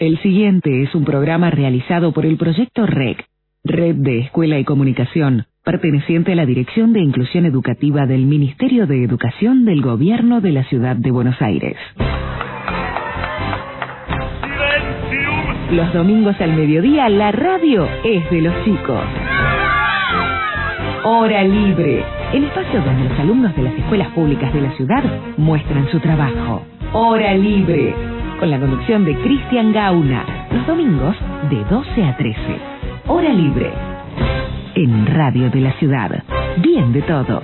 El siguiente es un programa realizado por el proyecto REC, Red de Escuela y Comunicación, perteneciente a la Dirección de Inclusión Educativa del Ministerio de Educación del Gobierno de la Ciudad de Buenos Aires. Los domingos al mediodía la radio es de los chicos. Hora Libre, el espacio donde los alumnos de las escuelas públicas de la ciudad muestran su trabajo. Hora Libre, con la conducción de Cristian Gauna, los domingos de 12 a 13. Hora Libre, en Radio de la Ciudad. Bien de todos.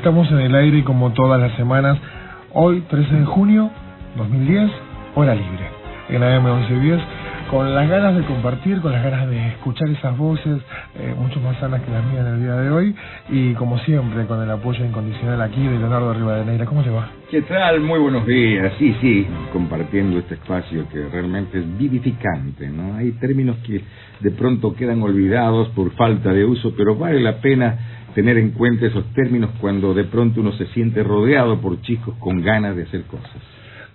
Estamos en el aire como todas las semanas. Hoy, 13 de junio 2010, hora libre. En AM 1110, con las ganas de compartir, con las ganas de escuchar esas voces, eh, mucho más sanas que las mías en el día de hoy. Y como siempre, con el apoyo incondicional aquí de Leonardo Rivadeneira. ¿Cómo te va? ¿Qué tal? Muy buenos días. Sí, sí, compartiendo este espacio que realmente es vivificante, ¿no? Hay términos que de pronto quedan olvidados por falta de uso, pero vale la pena tener en cuenta esos términos cuando de pronto uno se siente rodeado por chicos con ganas de hacer cosas.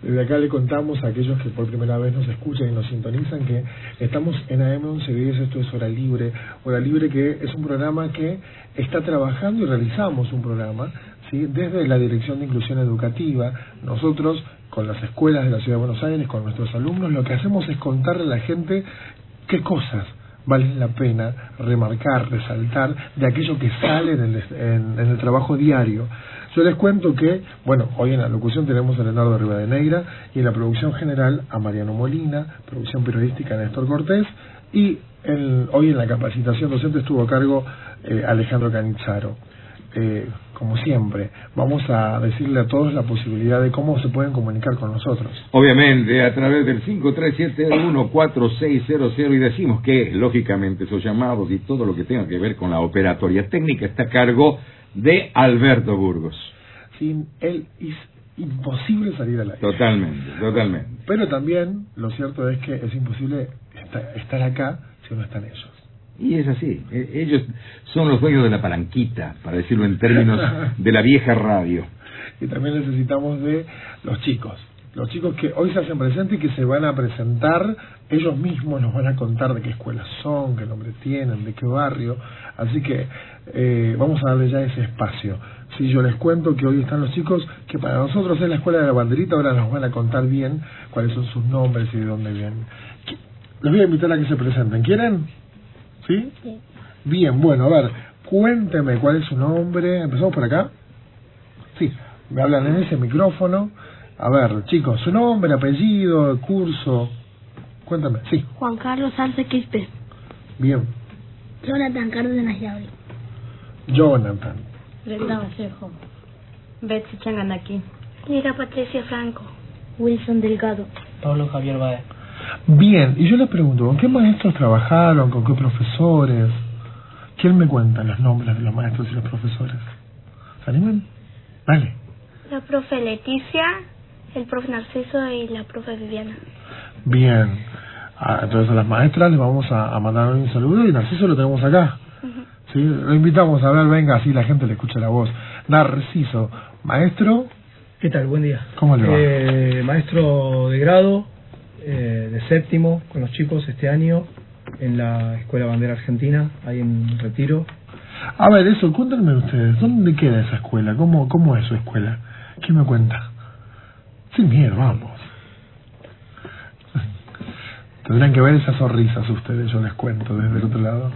Desde acá le contamos a aquellos que por primera vez nos escuchan y nos sintonizan que estamos en AM1110, esto es Hora Libre. Hora Libre que es un programa que está trabajando y realizamos un programa ¿sí? desde la Dirección de Inclusión Educativa. Nosotros, con las escuelas de la Ciudad de Buenos Aires, con nuestros alumnos, lo que hacemos es contarle a la gente qué cosas vale la pena remarcar, resaltar de aquello que sale en el, en, trabajo diario. Yo les cuento que, bueno, hoy en la locución tenemos a Leonardo Rivadeneira y en la producción general a Mariano Molina, producción periodística Néstor Cortés y hoy en la capacitación docente estuvo a cargo eh, Alejandro Canizzaro. Eh, como siempre, vamos a decirle a todos la posibilidad de cómo se pueden comunicar con nosotros. Obviamente, a través del 53714600 y decimos que, lógicamente, esos llamados y todo lo que tenga que ver con la operatoria técnica está a cargo de Alberto Burgos. Sin él es imposible salir al aire. Totalmente, totalmente. Pero también lo cierto es que es imposible estar acá si no están ellos. Y es así, e, ellos son los dueños de la palanquita, para decirlo en términos de la vieja radio. Y también necesitamos de los chicos, los chicos que hoy se hacen presentes y que se van a presentar, ellos mismos nos van a contar de qué escuela son, qué nombre tienen, de qué barrio, así que eh, vamos a darle ya ese espacio. Si yo les cuento que hoy están los chicos, que para nosotros es la escuela de la banderita, ahora nos van a contar bien cuáles son sus nombres y de dónde vienen. Les voy a invitar a que se presenten. ¿Quieren? ¿Sí? Bien, bueno, a ver, cuénteme cuál es su nombre. Empezamos por acá. Sí, me hablan en ese micrófono. A ver, chicos, su nombre, apellido, curso. Cuéntame, sí. Juan Carlos Arce Quispe. Bien. Jonathan Cárdenas Yabri. Jonathan. Brenda Vallejo. Betsy Changanaki. Lira Patricia Franco. Wilson Delgado. Pablo Javier Baez. Bien, y yo les pregunto, ¿con qué maestros trabajaron? ¿Con qué profesores? ¿Quién me cuenta los nombres de los maestros y los profesores? ¿Se animan? Vale. La profe Leticia, el profe Narciso y la profe Viviana. Bien. Ah, entonces a las maestras les vamos a, mandar un saludo y Narciso lo tenemos acá. ¿Sí? Lo invitamos a ver, venga, así la gente le escucha la voz. Narciso, maestro. ¿Qué tal? Buen día. ¿Cómo le va? Eh, maestro de grado, eh, de séptimo con los chicos este año en la Escuela Bandera Argentina, ahí en Retiro. A ver, eso, cuéntenme ustedes, ¿dónde queda esa escuela? ¿Cómo, cómo es su escuela? ¿Quién me cuenta? Sin miedo, vamos. Tendrán que ver esas sonrisas ustedes, yo les cuento desde el otro lado.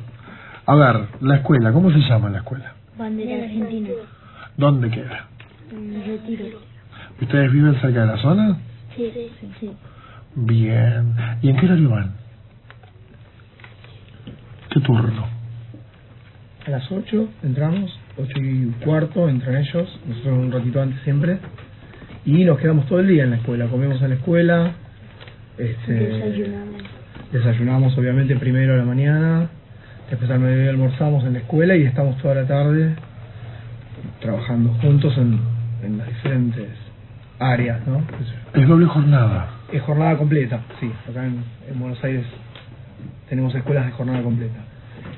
A ver, la escuela, ¿cómo se llama la escuela? Bandera Argentina. ¿Dónde queda? En Retiro. ¿Ustedes viven cerca de la zona? Sí, sí, sí. Bien. ¿Y en qué horario van? ¿Qué turno? a las 8 entramos, 8 y cuarto entran ellos, nosotros un ratito antes siempre, y nos quedamos todo el día en la escuela, comemos en la escuela, este, Desayunamos. desayunamos obviamente primero a la mañana, después al mediodía almorzamos en la escuela y estamos toda la tarde trabajando juntos en, en las diferentes áreas, ¿no? Es doble jornada. Es jornada completa, sí. Acá en, en Buenos Aires tenemos escuelas de jornada completa.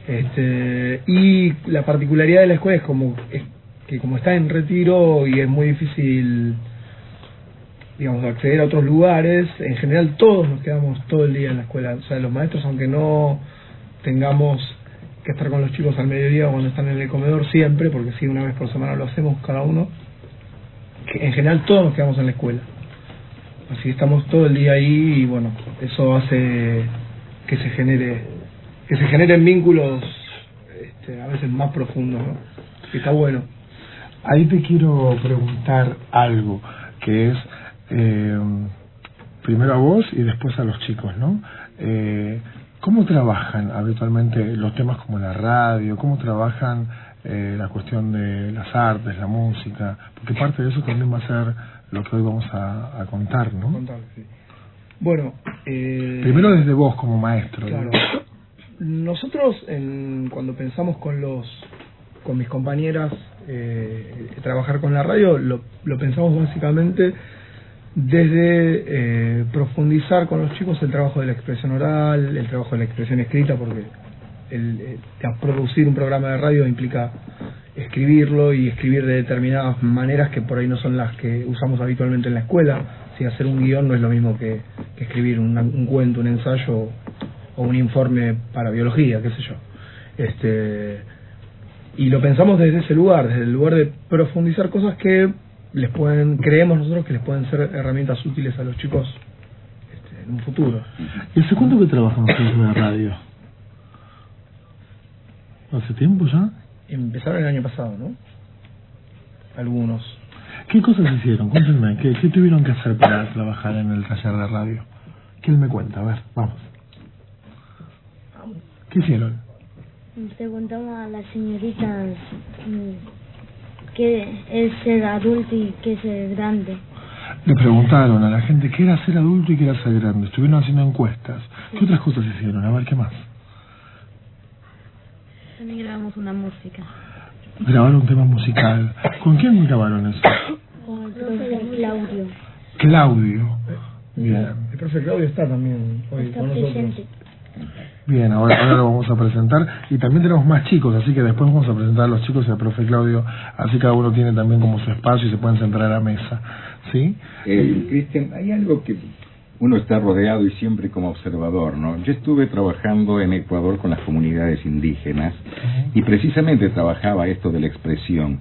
Este, y la particularidad de la escuela es como es que como está en retiro y es muy difícil digamos acceder a otros lugares, en general todos nos quedamos todo el día en la escuela. O sea, los maestros aunque no tengamos que estar con los chicos al mediodía o cuando están en el comedor siempre, porque sí, una vez por semana lo hacemos cada uno, que en general todos nos quedamos en la escuela. Así estamos todo el día ahí y bueno, eso hace que se genere que se generen vínculos este, a veces más profundos, ¿no? Que está bueno. Ahí te quiero preguntar algo, que es eh, primero a vos y después a los chicos, ¿no? Eh, ¿Cómo trabajan habitualmente los temas como la radio? ¿Cómo trabajan eh, la cuestión de las artes, la música? Porque parte de eso también va a ser lo que hoy vamos a, a contar, ¿no? Contar, sí. Bueno, eh, Primero desde vos como maestro. Claro. Nosotros, en, cuando pensamos con los con mis compañeras eh, trabajar con la radio, lo, lo pensamos básicamente desde eh, profundizar con los chicos el trabajo de la expresión oral, el trabajo de la expresión escrita, porque el, eh, producir un programa de radio implica escribirlo y escribir de determinadas maneras que por ahí no son las que usamos habitualmente en la escuela. Si hacer un guion no es lo mismo que, que escribir una- un cuento, un ensayo o un informe para biología, qué sé yo. Este, y lo pensamos desde ese lugar, desde el lugar de profundizar cosas que les pueden, creemos nosotros que les pueden ser herramientas útiles a los chicos este, en un futuro. ¿Y hace cuánto que trabajan ustedes en la radio? ¿Hace tiempo ya? Empezaron el año pasado, ¿no? Algunos. ¿Qué cosas hicieron? Cuéntenme, ¿qué, ¿qué tuvieron que hacer para trabajar en el taller de radio? ¿Quién me cuenta? A ver, vamos. ¿Qué hicieron? Preguntamos a las señoritas mm, qué es ser adulto y qué es ser grande. Le preguntaron a la gente qué era ser adulto y qué era ser grande. Estuvieron haciendo encuestas. ¿Qué otras cosas hicieron? A ver, ¿qué más? También grabamos una música. Grabaron un tema musical. ¿Con quién grabaron eso? Con el profesor Claudio. Claudio. Bien. El profe Claudio está también hoy Está con nosotros. presente. Bien, ahora, ahora lo vamos a presentar. Y también tenemos más chicos, así que después vamos a presentar a los chicos y al profe Claudio. Así cada uno tiene también como su espacio y se pueden sentar a la mesa. ¿Sí? Eh, Cristian, hay algo que uno está rodeado y siempre como observador, ¿no? Yo estuve trabajando en Ecuador con las comunidades indígenas y precisamente trabajaba esto de la expresión.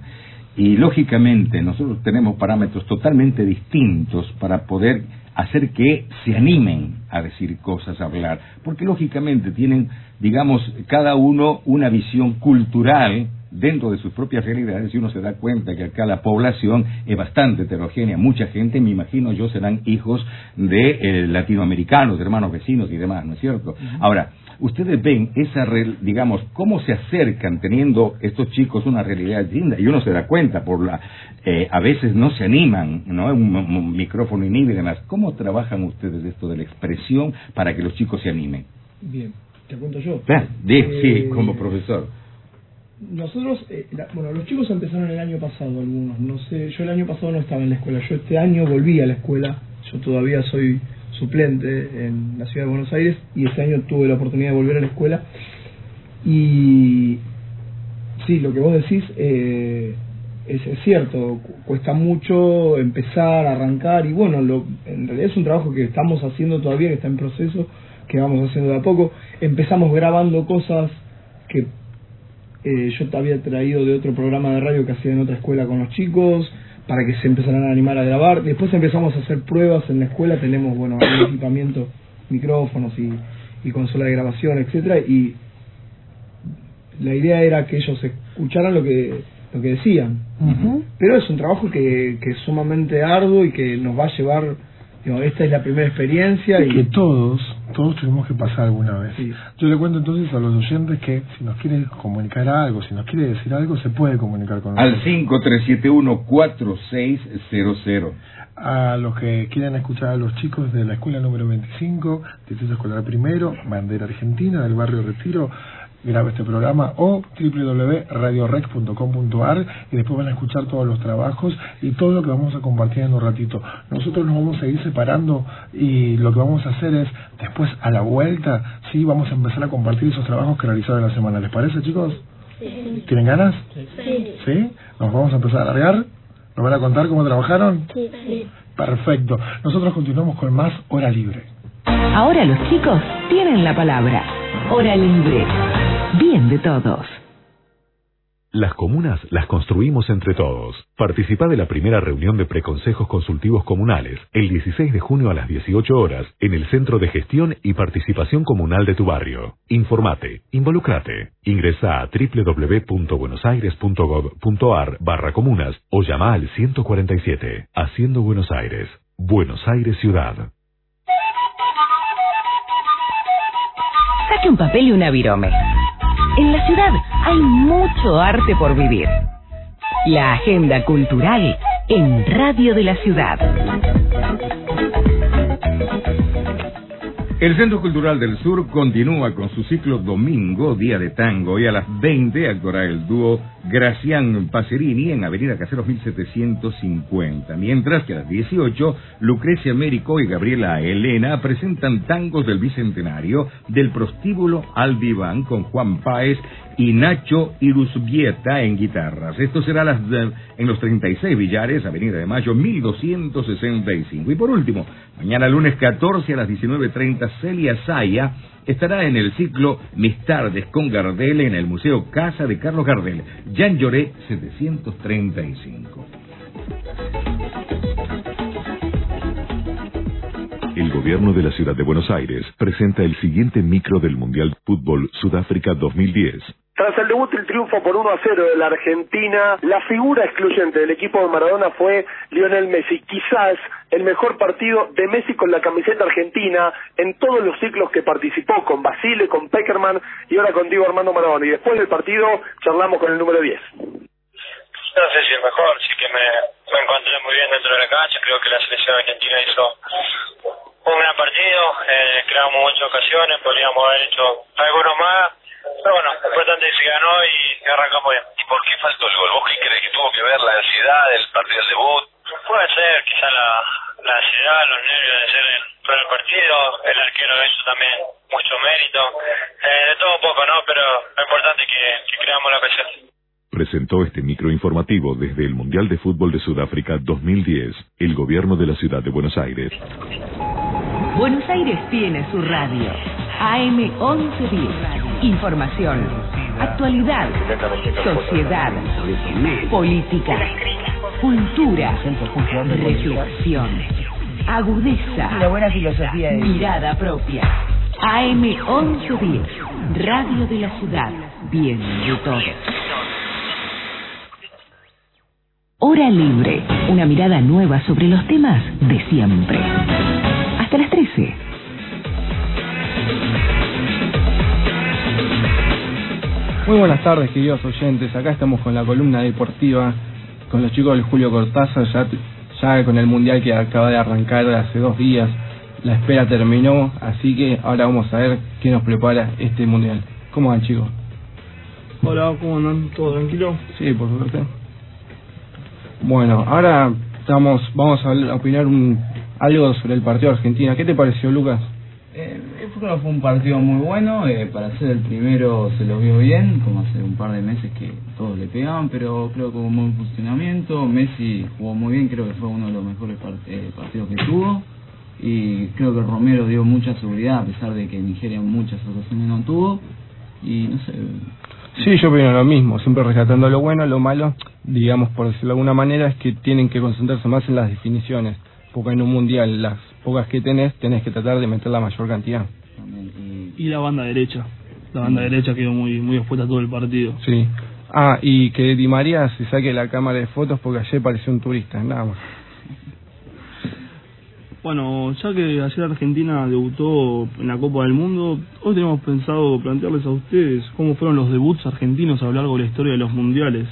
Y lógicamente nosotros tenemos parámetros totalmente distintos para poder hacer que se animen a decir cosas, a hablar, porque lógicamente tienen, digamos, cada uno una visión cultural dentro de sus propias realidades y uno se da cuenta que acá la población es bastante heterogénea, mucha gente, me imagino yo, serán hijos de eh, latinoamericanos, de hermanos vecinos y demás, ¿no es cierto? Ahora, ustedes ven esa, digamos, cómo se acercan teniendo estos chicos una realidad distinta y uno se da cuenta por la, eh, a veces no se animan, ¿no? Un, un micrófono inhibe y demás. ¿Cómo trabajan ustedes esto de la expresión para que los chicos se animen? Bien, te cuento yo. Ah, di, Eh, sí, como profesor. Nosotros, eh, la- bueno, los chicos empezaron el año pasado, algunos, no sé, yo el año pasado no estaba en la escuela, yo este año volví a la escuela, yo todavía soy suplente en la ciudad de Buenos Aires y este año tuve la oportunidad de volver a la escuela. Y sí, lo que vos decís eh, es, cierto, cu- cuesta mucho empezar, arrancar y bueno, lo, en realidad es un trabajo que estamos haciendo todavía, que está en proceso, que vamos haciendo de a poco, empezamos grabando cosas que eh, yo te había traído de otro programa de radio que hacía en otra escuela con los chicos para que se empezaran a animar a grabar. Después empezamos a hacer pruebas en la escuela, tenemos bueno equipamiento, micrófonos y, y consola de grabación, etcétera y la idea era que ellos escucharan lo que lo que decían. Pero es un trabajo que, que es sumamente arduo y que nos va a llevar digo, esta es la primera experiencia Y y que todos, todos tuvimos que pasar alguna vez. Sí. Yo le cuento entonces a los oyentes que si nos quiere comunicar algo, si nos quiere decir algo, se puede comunicar con Al nosotros. 5371-4600. A los que quieran escuchar a los chicos de la escuela número 25, Distrito Escolar Primero, Bandera Argentina, del barrio Retiro, graba este programa o www.radiorec.com.ar y después van a escuchar todos los trabajos y todo lo que vamos a compartir en un ratito. Nosotros nos vamos a ir separando y lo que vamos a hacer es, después a la vuelta, sí, vamos a empezar a compartir esos trabajos que realizaron en la semana. ¿Les parece, chicos? ¿Tienen ganas? Sí. ¿Sí? ¿Nos vamos a empezar a alargar? ¿Nos van a contar cómo trabajaron? Sí. Perfecto. Nosotros continuamos con más hora libre. Ahora los chicos tienen la palabra. Hora libre. Bien de todos. Las comunas las construimos entre todos. Participa de la primera reunión de preconsejos consultivos comunales el 16 de junio a las 18 horas en el Centro de Gestión y Participación Comunal de tu barrio. Informate, involucrate. Ingresa a www.buenosaires.gov.ar barra comunas o llama al 147. Haciendo Buenos Aires. Buenos Aires Ciudad. Saque un papel y una virome. En la ciudad hay mucho arte por vivir. La agenda cultural en Radio de la Ciudad. El Centro Cultural del Sur continúa con su ciclo Domingo, Día de Tango, y a las 20 actuará el dúo Gracián Pacerini en Avenida Caseros 1750, mientras que a las 18 Lucrecia Américo y Gabriela Elena presentan tangos del Bicentenario del prostíbulo al diván con Juan Páez y Nacho Iruzbieta en guitarras. Esto será las, en los 36 Villares, Avenida de Mayo 1265. Y por último, mañana lunes 14 a las 19.30 Celia Saya estará en el ciclo Mis tardes con Gardel en el Museo Casa de Carlos Gardel, Jean Lloré 735. El gobierno de la ciudad de Buenos Aires presenta el siguiente micro del Mundial Fútbol Sudáfrica 2010. Tras el debut y el triunfo por 1 a 0 de la Argentina, la figura excluyente del equipo de Maradona fue Lionel Messi. Quizás el mejor partido de Messi con la camiseta argentina en todos los ciclos que participó, con Basile, con Peckerman y ahora con Diego Armando Maradona. Y después del partido charlamos con el número 10. No sé si el mejor, sí que me, me encontré muy bien dentro de la cancha. Creo que la selección argentina hizo un gran partido, eh, creamos muchas ocasiones, podríamos haber hecho algunos más. Pero bueno, lo importante es que se ganó y arrancamos bien. ¿Y por qué faltó el gol? ¿Vos qué crees que tuvo que ver la ansiedad del partido del debut? Puede ser, quizá la, la ansiedad, los nervios de ser el, el partido, el arquero hizo también mucho mérito. Eh, de todo un poco, ¿no? Pero lo importante es que, que creamos la ocasión. Presentó este micro informativo desde el Mundial de Fútbol de Sudáfrica 2010, el gobierno de la ciudad de Buenos Aires. Buenos Aires tiene su radio. AM 1110. Información, actualidad, sociedad, política, cultura, reflexión, agudeza, mirada propia. AM 1110. Radio de la ciudad. Bien de todos. Hora libre. Una mirada nueva sobre los temas de siempre. Hasta las 13. Muy buenas tardes, queridos oyentes. Acá estamos con la columna deportiva, con los chicos del Julio Cortázar, ya, ya con el mundial que acaba de arrancar hace dos días. La espera terminó, así que ahora vamos a ver qué nos prepara este mundial. ¿Cómo van, chicos? Hola, ¿cómo andan? ¿Todo tranquilo? Sí, por suerte. Bueno, ahora estamos, vamos a opinar un, algo sobre el partido de Argentina. ¿Qué te pareció, Lucas? Eh, creo que fue un partido muy bueno, eh, para ser el primero se lo vio bien, como hace un par de meses que todos le pegaban, pero creo que hubo un buen funcionamiento, Messi jugó muy bien, creo que fue uno de los mejores eh, partidos que tuvo, y creo que Romero dio mucha seguridad, a pesar de que Nigeria muchas ocasiones no tuvo, y no sé, Sí, yo opino lo mismo, siempre rescatando lo bueno, lo malo, digamos por decirlo de alguna manera, es que tienen que concentrarse más en las definiciones, porque en un mundial las pocas que tenés, tenés que tratar de meter la mayor cantidad. Y la banda derecha. La banda derecha quedó muy muy expuesta todo el partido. Sí. Ah, y que Di María se saque la cámara de fotos porque ayer pareció un turista, nada más. Bueno, ya que ayer Argentina debutó en la Copa del Mundo, hoy tenemos pensado plantearles a ustedes cómo fueron los debuts argentinos a lo largo de la historia de los mundiales.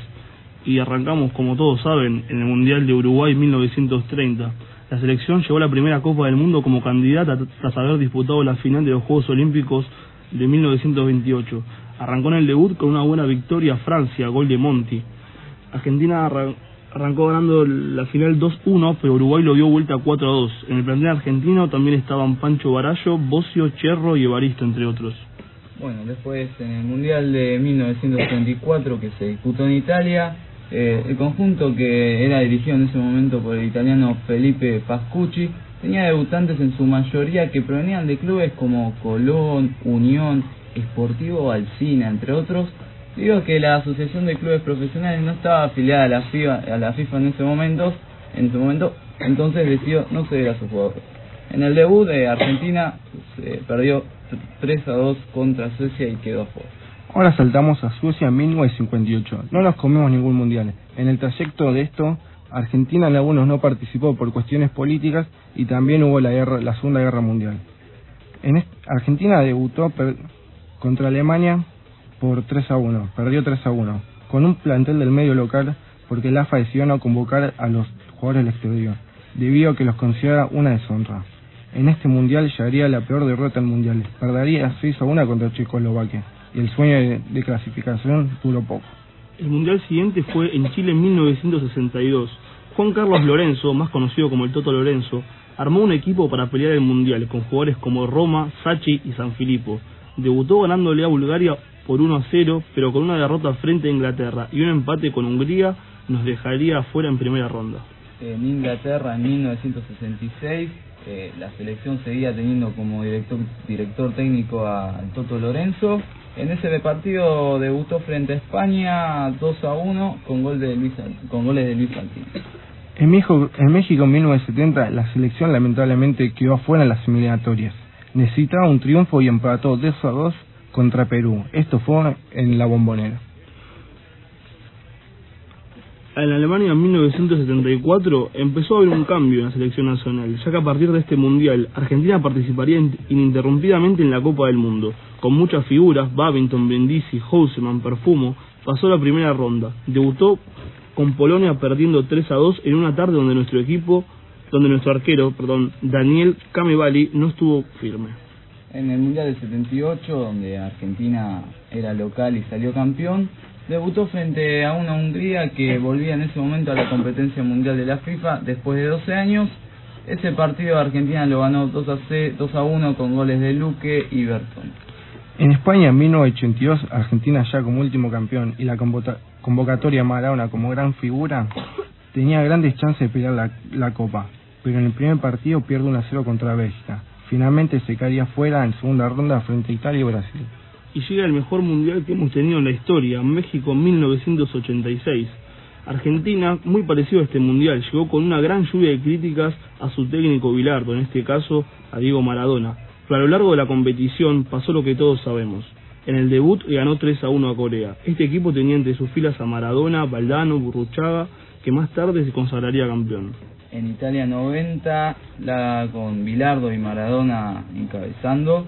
Y arrancamos, como todos saben, en el Mundial de Uruguay 1930. La selección llegó a la primera Copa del Mundo como candidata tras haber disputado la final de los Juegos Olímpicos de 1928. Arrancó en el debut con una buena victoria a Francia, gol de Monti. Argentina arrancó ganando la final 2-1, pero Uruguay lo dio vuelta 4-2. En el plantel argentino también estaban Pancho Barallo, Bocio, Cherro y Evaristo, entre otros. Bueno, después en el Mundial de 1934 que se disputó en Italia, eh, el conjunto que era dirigido en ese momento por el italiano Felipe Pascucci tenía debutantes en su mayoría que provenían de clubes como Colón, Unión, Sportivo Alcina, entre otros, Digo que la Asociación de Clubes Profesionales no estaba afiliada a la FIFA, a la FIFA en ese momento, en ese momento, entonces decidió no ceder a sus jugadores. En el debut de Argentina se perdió 3 a 2 contra Suecia y quedó afuera. Ahora saltamos a Suecia en 1958. No nos comemos ningún mundial. En el trayecto de esto, Argentina en algunos no participó por cuestiones políticas y también hubo la, guerra, la Segunda Guerra Mundial. En Argentina debutó contra Alemania por 3 a 1, perdió 3 a 1, con un plantel del medio local porque la AFA decidió no convocar a los jugadores del exterior, debido a que los considera una deshonra. En este mundial llegaría la peor derrota en mundiales, perdería 6 a 1 contra Checoslovaquia, y el sueño de, de clasificación duró poco. El mundial siguiente fue en Chile en 1962. Juan Carlos Lorenzo, más conocido como el Toto Lorenzo, armó un equipo para pelear el mundial con jugadores como Roma, Sachi y San Filippo. Debutó ganándole a Bulgaria por 1 a 0, pero con una derrota frente a Inglaterra y un empate con Hungría nos dejaría afuera en primera ronda. En Inglaterra en 1966 eh, la selección seguía teniendo como director, director técnico a Toto Lorenzo. En ese partido debutó frente a España 2 a 1 con, gol de Luis, con goles de Luis Altín. En México, en México en 1970 la selección lamentablemente quedó afuera en las eliminatorias. Necesitaba un triunfo y empató 2 a 2 contra Perú. Esto fue en la bombonera. En Alemania en 1974 empezó a haber un cambio en la selección nacional, ya que a partir de este mundial Argentina participaría in- ininterrumpidamente en la Copa del Mundo. Con muchas figuras, Babington, Brindisi, Houseman, Perfumo, pasó la primera ronda. Debutó con Polonia perdiendo 3 a 2 en una tarde donde nuestro equipo, donde nuestro arquero, perdón, Daniel Camevali no estuvo firme. En el Mundial del 78, donde Argentina era local y salió campeón, debutó frente a una Hungría que volvía en ese momento a la competencia mundial de la FIFA después de 12 años. Ese partido Argentina lo ganó 2 a, C, 2 a 1 con goles de Luque y Berton. En España en 1982 Argentina ya como último campeón y la convocatoria Maradona como gran figura tenía grandes chances de pelear la, la copa, pero en el primer partido pierde 1 a 0 contra Bélgica. Finalmente se caería fuera en segunda ronda frente a Italia y Brasil. y llega el mejor mundial que hemos tenido en la historia, México 1986. Argentina, muy parecido a este mundial, llegó con una gran lluvia de críticas a su técnico Bilardo, en este caso a Diego Maradona. Pero a lo largo de la competición pasó lo que todos sabemos. En el debut ganó 3 a 1 a Corea. Este equipo tenía entre sus filas a Maradona, Valdano, Burruchaga, que más tarde se consagraría campeón. En Italia 90, la con Bilardo y Maradona encabezando.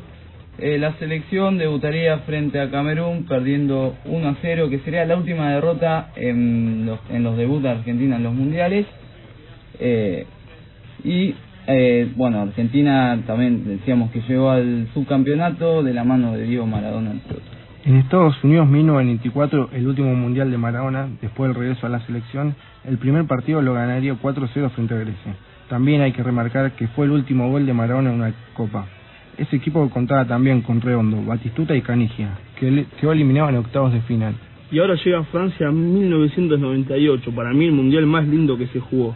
Eh, la selección debutaría frente a Camerún perdiendo 1 a 0, que sería la última derrota en los, en los debuts de Argentina en los mundiales. Eh, y eh, bueno, Argentina también decíamos que llegó al subcampeonato de la mano de Diego Maradona. entre otros. En Estados Unidos 1994, el último mundial de Maradona, después del regreso a la selección, el primer partido lo ganaría 4-0 frente a Grecia. También hay que remarcar que fue el último gol de Maradona en una copa. Ese equipo contaba también con Redondo, Batistuta y Canigia, que quedó eliminado en octavos de final. Y ahora llega Francia en 1998, para mí el mundial más lindo que se jugó.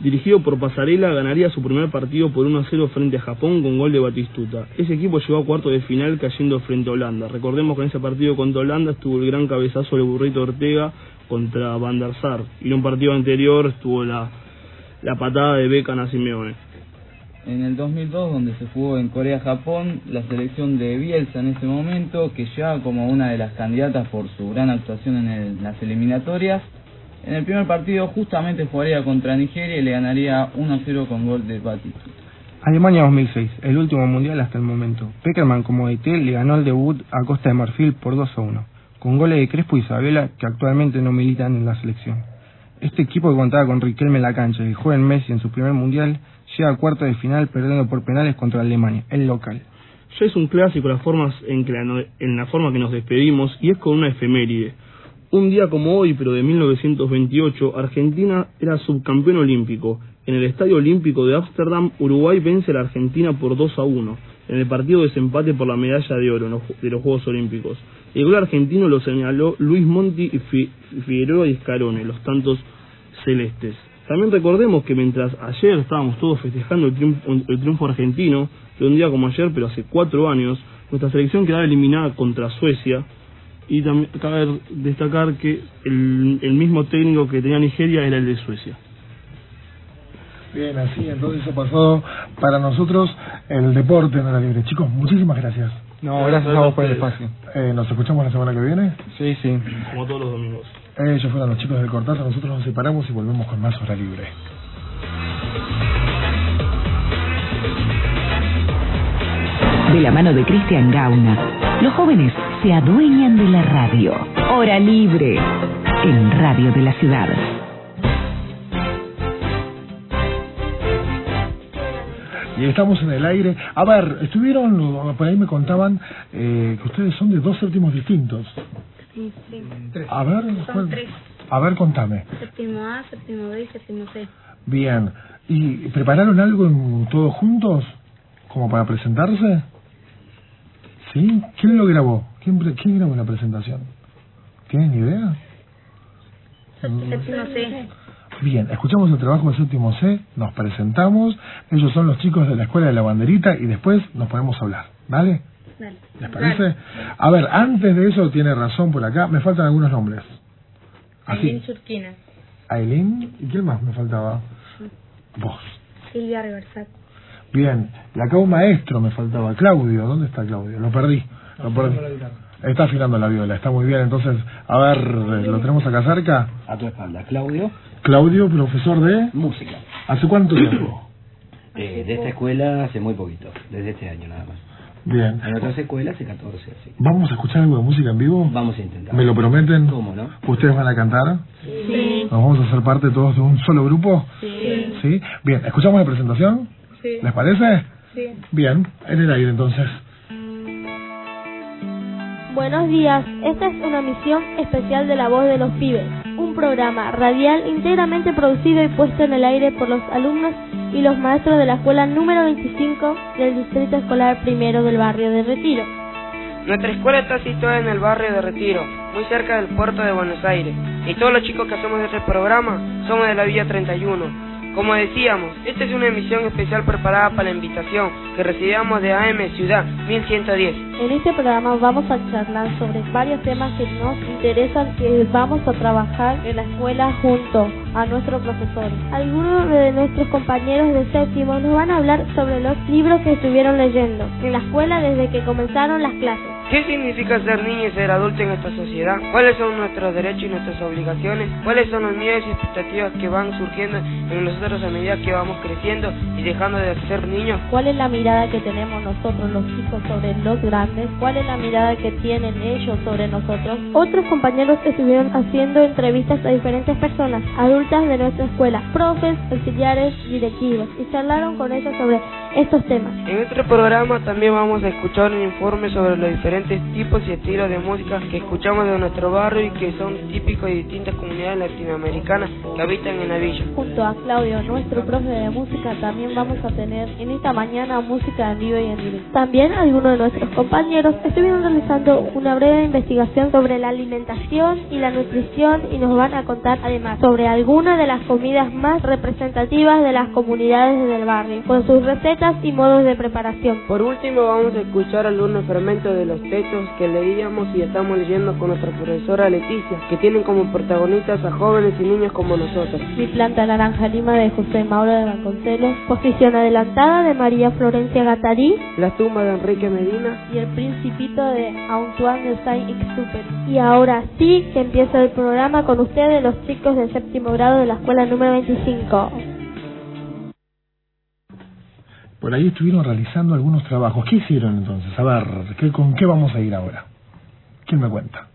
Dirigido por Pasarela, ganaría su primer partido por 1 a 0 frente a Japón con gol de Batistuta. Ese equipo llegó a cuarto de final cayendo frente a Holanda. Recordemos que en ese partido contra Holanda estuvo el gran cabezazo del burrito Ortega contra Van der Sar. Y en un partido anterior estuvo la, la patada de Beckham a Simeone. En el 2002, donde se jugó en Corea-Japón, la selección de Bielsa en ese momento, que ya como una de las candidatas por su gran actuación en las eliminatorias, en el primer partido justamente jugaría contra Nigeria y le ganaría 1 a 0 con gol de Batistuta. Alemania 2006, el último mundial hasta el momento. Peckerman como DT le ganó el debut a Costa de Marfil por 2 a 1, con goles de Crespo y Isabela que actualmente no militan en la selección. Este equipo que contaba con Riquelme en la cancha y el joven Messi en su primer mundial llega a cuarto de final perdiendo por penales contra Alemania, el local. Ya es un clásico las formas en, que la, no- en la forma que nos despedimos y es con una efeméride. Un día como hoy, pero de 1928, Argentina era subcampeón olímpico. En el Estadio Olímpico de Ámsterdam, Uruguay vence a la Argentina por 2 a 1, en el partido de desempate por la medalla de oro de los Juegos Olímpicos. El gol argentino lo señaló Luis Monti y Fi- Figueroa y Scarone, los tantos celestes. También recordemos que mientras ayer estábamos todos festejando el triunfo, el triunfo argentino, de un día como ayer, pero hace cuatro años, nuestra selección quedaba eliminada contra Suecia. Y también cabe destacar que el, el mismo técnico que tenía Nigeria era el de Suecia. Bien, así entonces eso pasó para nosotros el deporte en la libre. Chicos, muchísimas gracias. No, gracias a vos por el espacio. Eh, ¿Nos escuchamos la semana que viene? Sí, sí. Como todos los domingos. Ellos fueron los chicos del Cortázar, nosotros nos separamos y volvemos con más hora libre. De la mano de Cristian Gauna, los jóvenes se adueñan de la radio. Hora libre en Radio de la Ciudad. Y estamos en el aire. A ver, estuvieron, por ahí me contaban eh, que ustedes son de dos séptimos distintos. Sí, sí. A ver, Son ¿cuál? tres. a ver, contame. Séptimo A, séptimo B y séptimo C. Bien. ¿Y prepararon algo en- todos juntos? ¿Como para presentarse? ¿Sí? ¿Quién lo grabó? ¿Quién, grabó la presentación? ¿Tienen idea? Séptimo C. Bien, escuchamos el trabajo del séptimo C, nos presentamos, ellos son los chicos de la escuela de la banderita y después nos podemos hablar, ¿vale? Dale. ¿Les parece? A ver, antes de eso tiene razón por acá, me faltan algunos nombres. Aileen Así, Churquina. Aileen, ¿y quién más me faltaba? Vos. Silvia Riversat. Bien, y acá un maestro me faltaba, Claudio, ¿dónde está Claudio? Lo perdí. Lo perdí. Está afinando la viola, está muy bien, entonces, a ver, ¿lo tenemos acá cerca? A tu espalda, Claudio. Claudio, profesor de... Música. ¿Hace cuánto tiempo? Eh, de esta escuela hace muy poquito, desde este año nada más. Bien. En otras escuelas hace 14, así. ¿Vamos a escuchar algo de música en vivo? Vamos a intentar. ¿Me lo prometen? ¿Cómo no? ¿Ustedes van a cantar? Sí. ¿Nos vamos a hacer parte todos de un solo grupo? Sí. ¿Sí? Bien, ¿escuchamos la presentación? Sí. ¿Les parece? Sí. Bien, en el aire entonces. Buenos días, esta es una misión especial de La Voz de los Pibes, un programa radial íntegramente producido y puesto en el aire por los alumnos y los maestros de la escuela número 25 del Distrito Escolar Primero del barrio de Retiro. Nuestra escuela está situada en el barrio de Retiro, muy cerca del puerto de Buenos Aires, y todos los chicos que hacemos este programa somos de la Villa 31. Como decíamos, esta es una emisión especial preparada para la invitación que recibíamos de AM Ciudad 1110. En este programa vamos a charlar sobre varios temas que nos interesan que vamos a trabajar en la escuela junto a nuestros profesores. Algunos de nuestros compañeros de séptimo nos van a hablar sobre los libros que estuvieron leyendo en la escuela desde que comenzaron las clases. ¿Qué significa ser niño y ser adulto en esta sociedad? ¿Cuáles son nuestros derechos y nuestras obligaciones? ¿Cuáles son los miedos y expectativas que van surgiendo en nosotros a medida que vamos creciendo y dejando de ser niños? ¿Cuál es la mirada que tenemos nosotros los chicos sobre los grandes? ¿Cuál es la mirada que tienen ellos sobre nosotros? Otros compañeros estuvieron haciendo entrevistas a diferentes personas, adultas de nuestra escuela, profes, auxiliares, directivos, y charlaron con ellos sobre estos temas. En este programa también vamos a escuchar un informe sobre los diferentes tipos y estilos de música que escuchamos de nuestro barrio y que son típicos de distintas comunidades latinoamericanas que habitan en la villa. Junto a Claudio, nuestro profe de música, también vamos a tener en esta mañana música en vivo y en directo. También algunos de nuestros compañeros estuvieron realizando una breve investigación sobre la alimentación y la nutrición y nos van a contar además sobre algunas de las comidas más representativas de las comunidades del barrio, con sus recetas y modos de preparación. Por último vamos a escuchar algunos fragmentos de los textos que leíamos y estamos leyendo con nuestra profesora Leticia, que tienen como protagonistas a jóvenes y niños como nosotros. Mi planta naranja lima de José Mauro de Banconcelos, Posición adelantada de María Florencia Gatarí, La tumba de Enrique Medina y El Principito de Antoine de Saint-Exupéry. Y ahora sí que empieza el programa con ustedes, los chicos del séptimo grado de la escuela número 25. Por ahí estuvieron realizando algunos trabajos. ¿Qué hicieron entonces? A ver, ¿qué, ¿con qué vamos a ir ahora? ¿Quién me cuenta?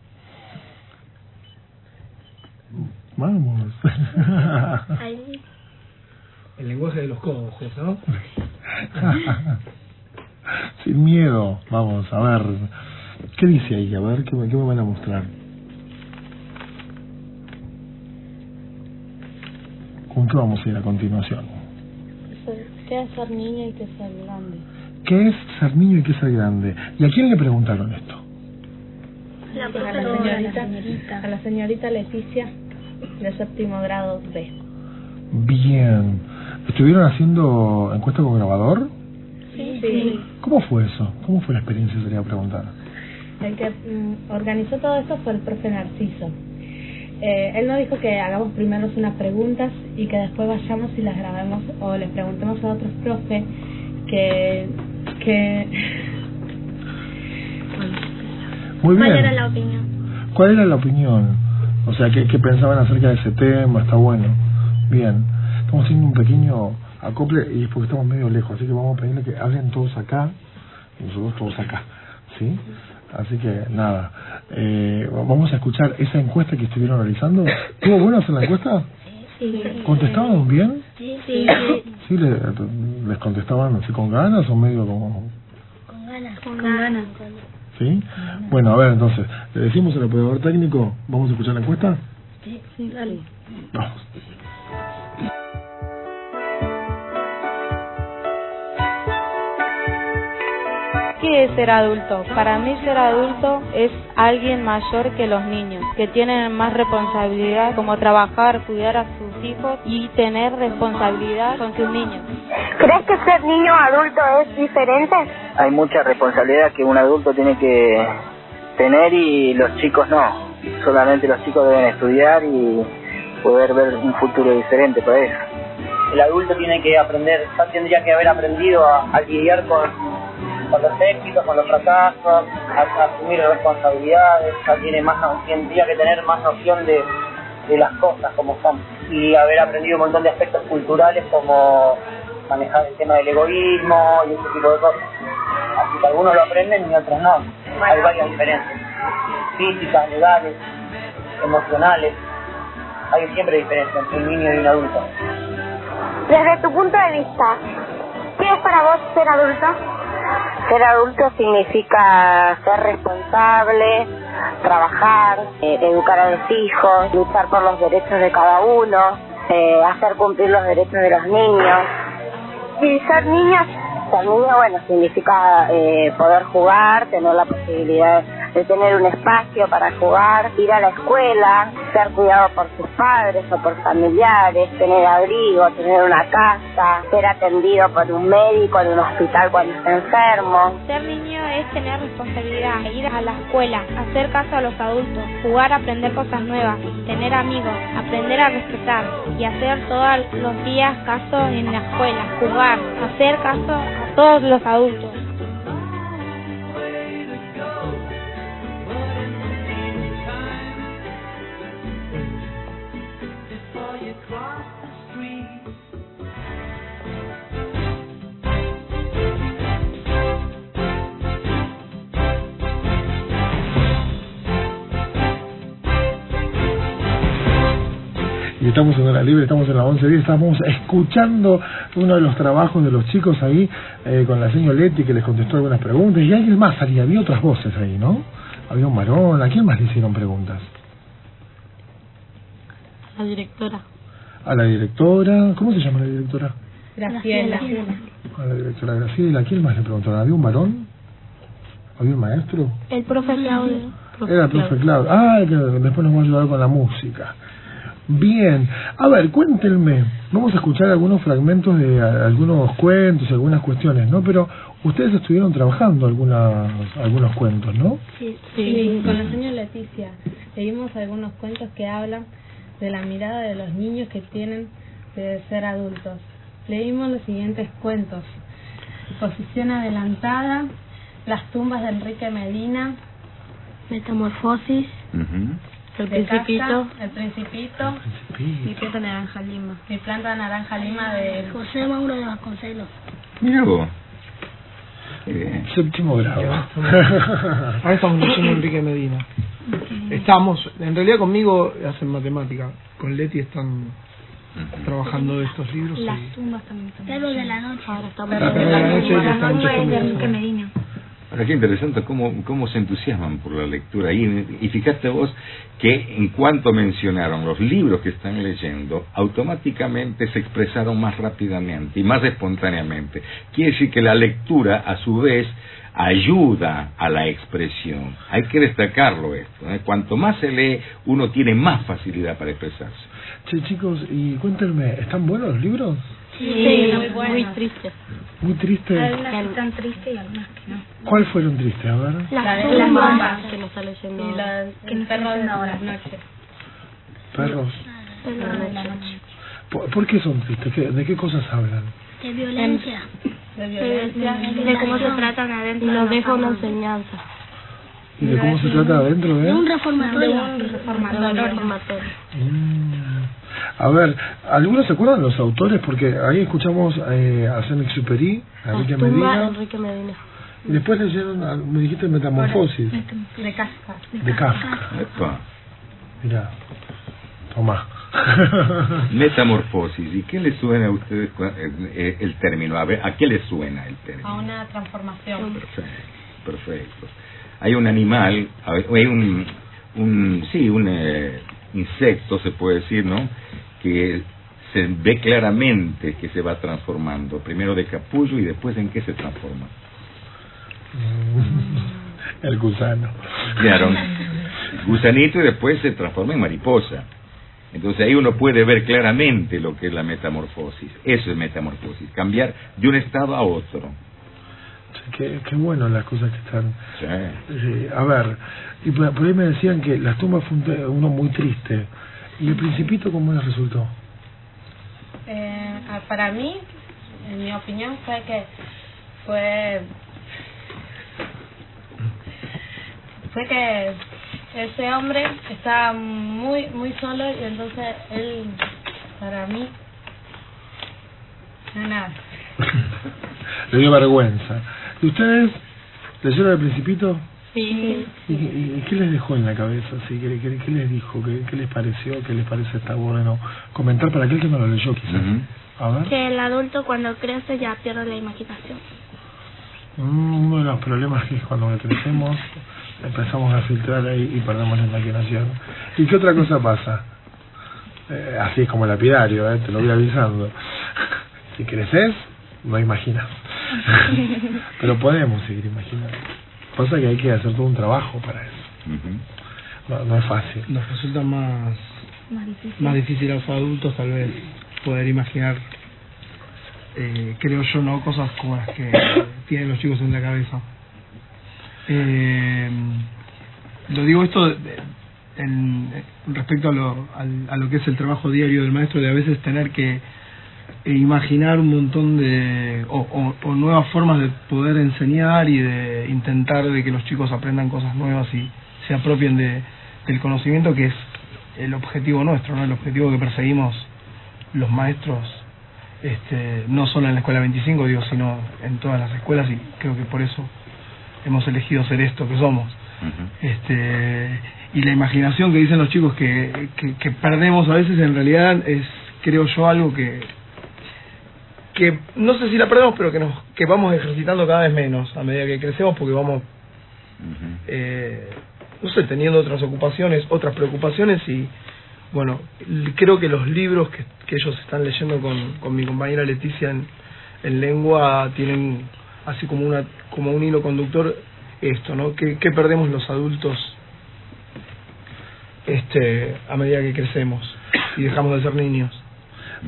Vamos. El lenguaje de los codos, ¿no? Sin miedo, vamos a ver. ¿Qué dice ahí? A ver, ¿qué me, qué me van a mostrar? ¿Con qué vamos a ir a continuación? ¿Qué es ser niño y qué es ser grande? ¿Qué es ser niño y qué es ser grande? ¿Y a quién le preguntaron esto? a, la señorita, a la señorita Leticia de séptimo grado B. Bien. ¿Estuvieron haciendo encuesta con grabador? Sí. ¿Cómo fue eso? ¿Cómo fue la experiencia, sería preguntar? El que mm, organizó todo esto fue el profe Narciso. Eh, él nos dijo que hagamos primero unas preguntas y que después vayamos y las grabemos o les preguntemos a otros profes que... que Muy bien. ¿Cuál era la opinión? ¿Cuál era la opinión? O sea, ¿qué, qué pensaban acerca de ese tema? Está bueno. Bien. Estamos haciendo un pequeño acople y es porque estamos medio lejos, así que vamos a pedirle que hablen todos acá y nosotros todos acá. ¿Sí? Así que nada, eh, vamos a escuchar esa encuesta que estuvieron realizando. ¿Tuvo buena hacer la encuesta? Sí. ¿Contestaban bien? Sí. sí. ¿Sí le, les contestaban así con ganas o medio como...? Con ganas. Con ganas. ¿Sí? Bueno, a ver, entonces, le decimos al operador técnico, ¿vamos a escuchar la encuesta? Sí, sí, dale. Vamos. ¿Qué es ser adulto? Para mí ser adulto es alguien mayor que los niños, que tienen más responsabilidad como trabajar, cuidar a sus hijos y tener responsabilidad con sus niños. ¿Crees que ser niño o adulto es diferente? Hay mucha responsabilidad que un adulto tiene que tener y los chicos no. Solamente los chicos deben estudiar y poder ver un futuro diferente para ellos. El adulto tiene que aprender, ya tendría que haber aprendido a, a lidiar con, con los éxitos, con los fracasos, a, a asumir responsabilidades, ya tiene más tendría que tener más noción de, de las cosas como son y haber aprendido un montón de aspectos culturales como manejar el tema del egoísmo y ese tipo de cosas. Así que algunos lo aprenden y otros no. Hay varias diferencias. Físicas, legales, emocionales. Hay siempre diferencia entre un niño y un adulto. Desde tu punto de vista, ¿qué es para vos ser adulto? Ser adulto significa ser responsable, trabajar, eh, educar a los hijos, luchar por los derechos de cada uno, eh, hacer cumplir los derechos de los niños. Y ser niño, ser niño, bueno, significa eh, poder jugar, tener la posibilidad de tener un espacio para jugar, ir a la escuela, ser cuidado por sus padres o por familiares, tener abrigo, tener una casa, ser atendido por un médico en un hospital cuando está enfermo. Ser niño es tener responsabilidad, ir a la escuela, hacer caso a los adultos, jugar, aprender cosas nuevas, tener amigos, aprender a respetar y hacer todos los días caso en la escuela, jugar, hacer caso a todos los adultos. Y estamos en hora libre, estamos en la 11.10, estamos escuchando uno de los trabajos de los chicos ahí eh, con la señora Leti que les contestó algunas preguntas y alguien más salía, había otras voces ahí, ¿no? Había un varón, ¿a quién más le hicieron preguntas? La directora. A la directora, ¿cómo se llama la directora? Graciela. A la directora Graciela, ¿a quién más le preguntaron? ¿Había un varón? ¿Había un maestro? El profe Claudio. Era el profe Claudio. Ah, que después nos va a ayudar con la música. Bien, a ver, cuéntenme. Vamos a escuchar algunos fragmentos de a- algunos cuentos, algunas cuestiones, ¿no? Pero ustedes estuvieron trabajando algunas, algunos cuentos, ¿no? Sí, sí, con la señora Leticia leímos algunos cuentos que hablan de la mirada de los niños que tienen de ser adultos. Leímos los siguientes cuentos. Posición adelantada, Las tumbas de Enrique Medina, Metamorfosis. El Principito. el Principito, Mi planta naranja lima. Mi planta naranja lima de José Mauro de Vasconcelos. Mira vos. Séptimo grado. Ahora estamos leyendo Enrique Medina. Estamos, en realidad conmigo hacen matemática. Con Leti están trabajando estos libros. Las tumbas también. Perro de la noche. Ahora estamos Perro de la noche, de. Enrique Medina. Ahora, qué interesante cómo, cómo se entusiasman por la lectura. Y, y fíjate vos que en cuanto mencionaron los libros que están leyendo, automáticamente se expresaron más rápidamente y más espontáneamente. Quiere decir que la lectura, a su vez, ayuda a la expresión. Hay que destacarlo esto. ¿eh? Cuanto más se lee, uno tiene más facilidad para expresarse. Che, chicos, y cuéntenme, ¿están buenos los libros? Sí, muy, muy triste. Muy tristes. Algunas que están tristes y algunas que no. ¿Cuál fueron tristes? A ver. Las de las tumbas que nos está leyendo. Y la, que el nos perro está de las noches. Perros. Perro de la noche. ¿Por, por qué son tristes? ¿Qué- ¿De qué cosas hablan? De violencia. De violencia. De cómo se tratan adentro. Y nos de la deja una enseñanza. ¿Y de cómo se trata adentro de De un él? reformatorio. De un reformatorio. Mm. A ver, ¿algunos se acuerdan de los autores? Porque ahí escuchamos eh, a Saint Exupéry, a Enrique Tumba Medina, Enrique Medina. y después leyeron, a- me dijiste Metamorfosis, De Kafka. de Kafka. Epa. Mira, toma. Metamorfosis. ¿Y qué les suena a ustedes eh, eh, el término? A ver, ¿a qué les suena el término? A una transformación. Perfecto, perfecto. Hay un animal, hay un, un sí, un eh, insecto, se puede decir, ¿no? Que se ve claramente que se va transformando. Primero de capullo y después en qué se transforma. El gusano. Claro, gusanito y después se transforma en mariposa. Entonces ahí uno puede ver claramente lo que es la metamorfosis. Eso es metamorfosis, cambiar de un estado a otro. Qué, qué bueno las cosas que están. Sí. Sí, a ver, y por, por ahí me decían que las tumbas fue un uno muy triste. ¿Y el Principito cómo les resultó? Eh, para mí, en mi opinión, fue que fue fue que ese hombre estaba muy muy solo y entonces él para mí no nada Le dio vergüenza. ¿Y ustedes leyeron el Principito? sí ¿Y, y- y qué les dejó en la cabeza? ¿Sí? ¿Qué, qué, qué les dijo? ¿Qué, ¿Qué les pareció? ¿Qué les parece está bueno? Comentar para aquel que no lo leyó quizás. A ver. Que el adulto cuando crece ya pierde la imaginación. Mm, Uno de los problemas que es cuando crecemos empezamos a filtrar ahí y perdemos la imaginación. ¿Y qué otra cosa pasa? Eh, así es como el lapidario, eh, te lo voy avisando. Si creces, no imaginas. Pero podemos seguir imaginando. Pasa que hay que hacer todo un trabajo para eso. No, no es fácil. Nos resulta más, Más difícil. más difícil a los adultos tal vez poder imaginar, eh, creo yo, no cosas como las que tienen los chicos en la cabeza. Eh, lo digo esto de- en, respecto a lo, al- a lo que es el trabajo diario del maestro, de a veces tener que eh, imaginar un montón de o, o- o nuevas formas de poder enseñar y de intentar de que los chicos aprendan cosas nuevas y se apropien de, del conocimiento que es el objetivo nuestro, ¿no? el objetivo que perseguimos los maestros, este, no solo en la escuela 25, digo, sino en todas las escuelas y creo que por eso hemos elegido ser esto que somos. Este, y la imaginación que dicen los chicos que, que, que perdemos a veces en realidad es, creo yo, algo que, que no sé si la perdemos, pero que nos que vamos ejercitando cada vez menos a medida que crecemos porque vamos, eh, no sé, teniendo otras ocupaciones, otras preocupaciones y bueno, creo que los libros que, que ellos están leyendo con, con mi compañera Leticia en, en lengua tienen así como una como un hilo conductor esto, ¿no? ¿Qué, qué perdemos los adultos este a medida que crecemos y dejamos de ser niños?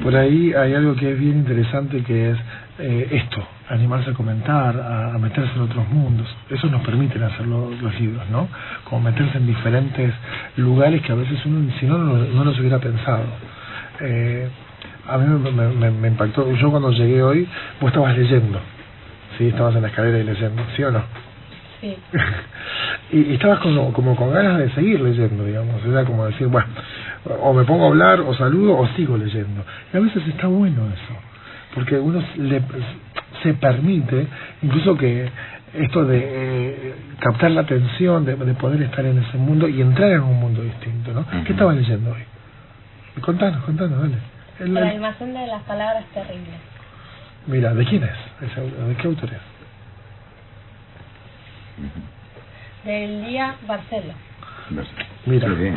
Por ahí hay algo que es bien interesante que es eh, esto, animarse a comentar, a, a meterse en otros mundos. Eso nos permiten hacer lo- los libros, ¿no? Como meterse en diferentes lugares que a veces uno, si no, no, no los hubiera pensado. Eh, a mí me, me- me- me impactó, yo cuando llegué hoy, vos estabas leyendo, ¿sí? Estabas en la escalera y leyendo, ¿sí o no? sí y, y estabas como, como con ganas de seguir leyendo, digamos, era como decir, bueno, o me pongo a hablar, o saludo, o sigo leyendo. Y a veces está bueno eso, porque uno le, se permite incluso que esto de eh, captar la atención, de, de, poder estar en ese mundo y entrar en un mundo distinto, ¿no? ¿Qué estabas leyendo hoy? Contanos, contanos, dale. El, el almacén de las palabras terribles. Mira, ¿de quién es? ¿De qué autor es? Del día Barcelo. Mira. bien.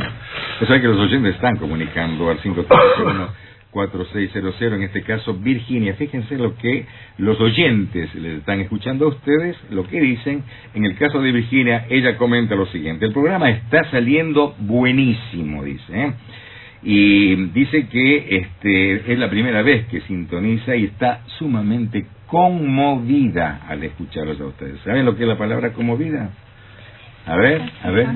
Eso es que los oyentes están comunicando al 531 4600, en este caso Virginia. Fíjense lo que los oyentes les están escuchando a ustedes, lo que dicen. En el caso de Virginia, ella comenta lo siguiente: el programa está saliendo buenísimo, dice. ¿eh? Y dice que este es la primera vez que sintoniza y está sumamente conmovida al escucharlos a ustedes. ¿Saben lo que es la palabra conmovida? A ver, a ver.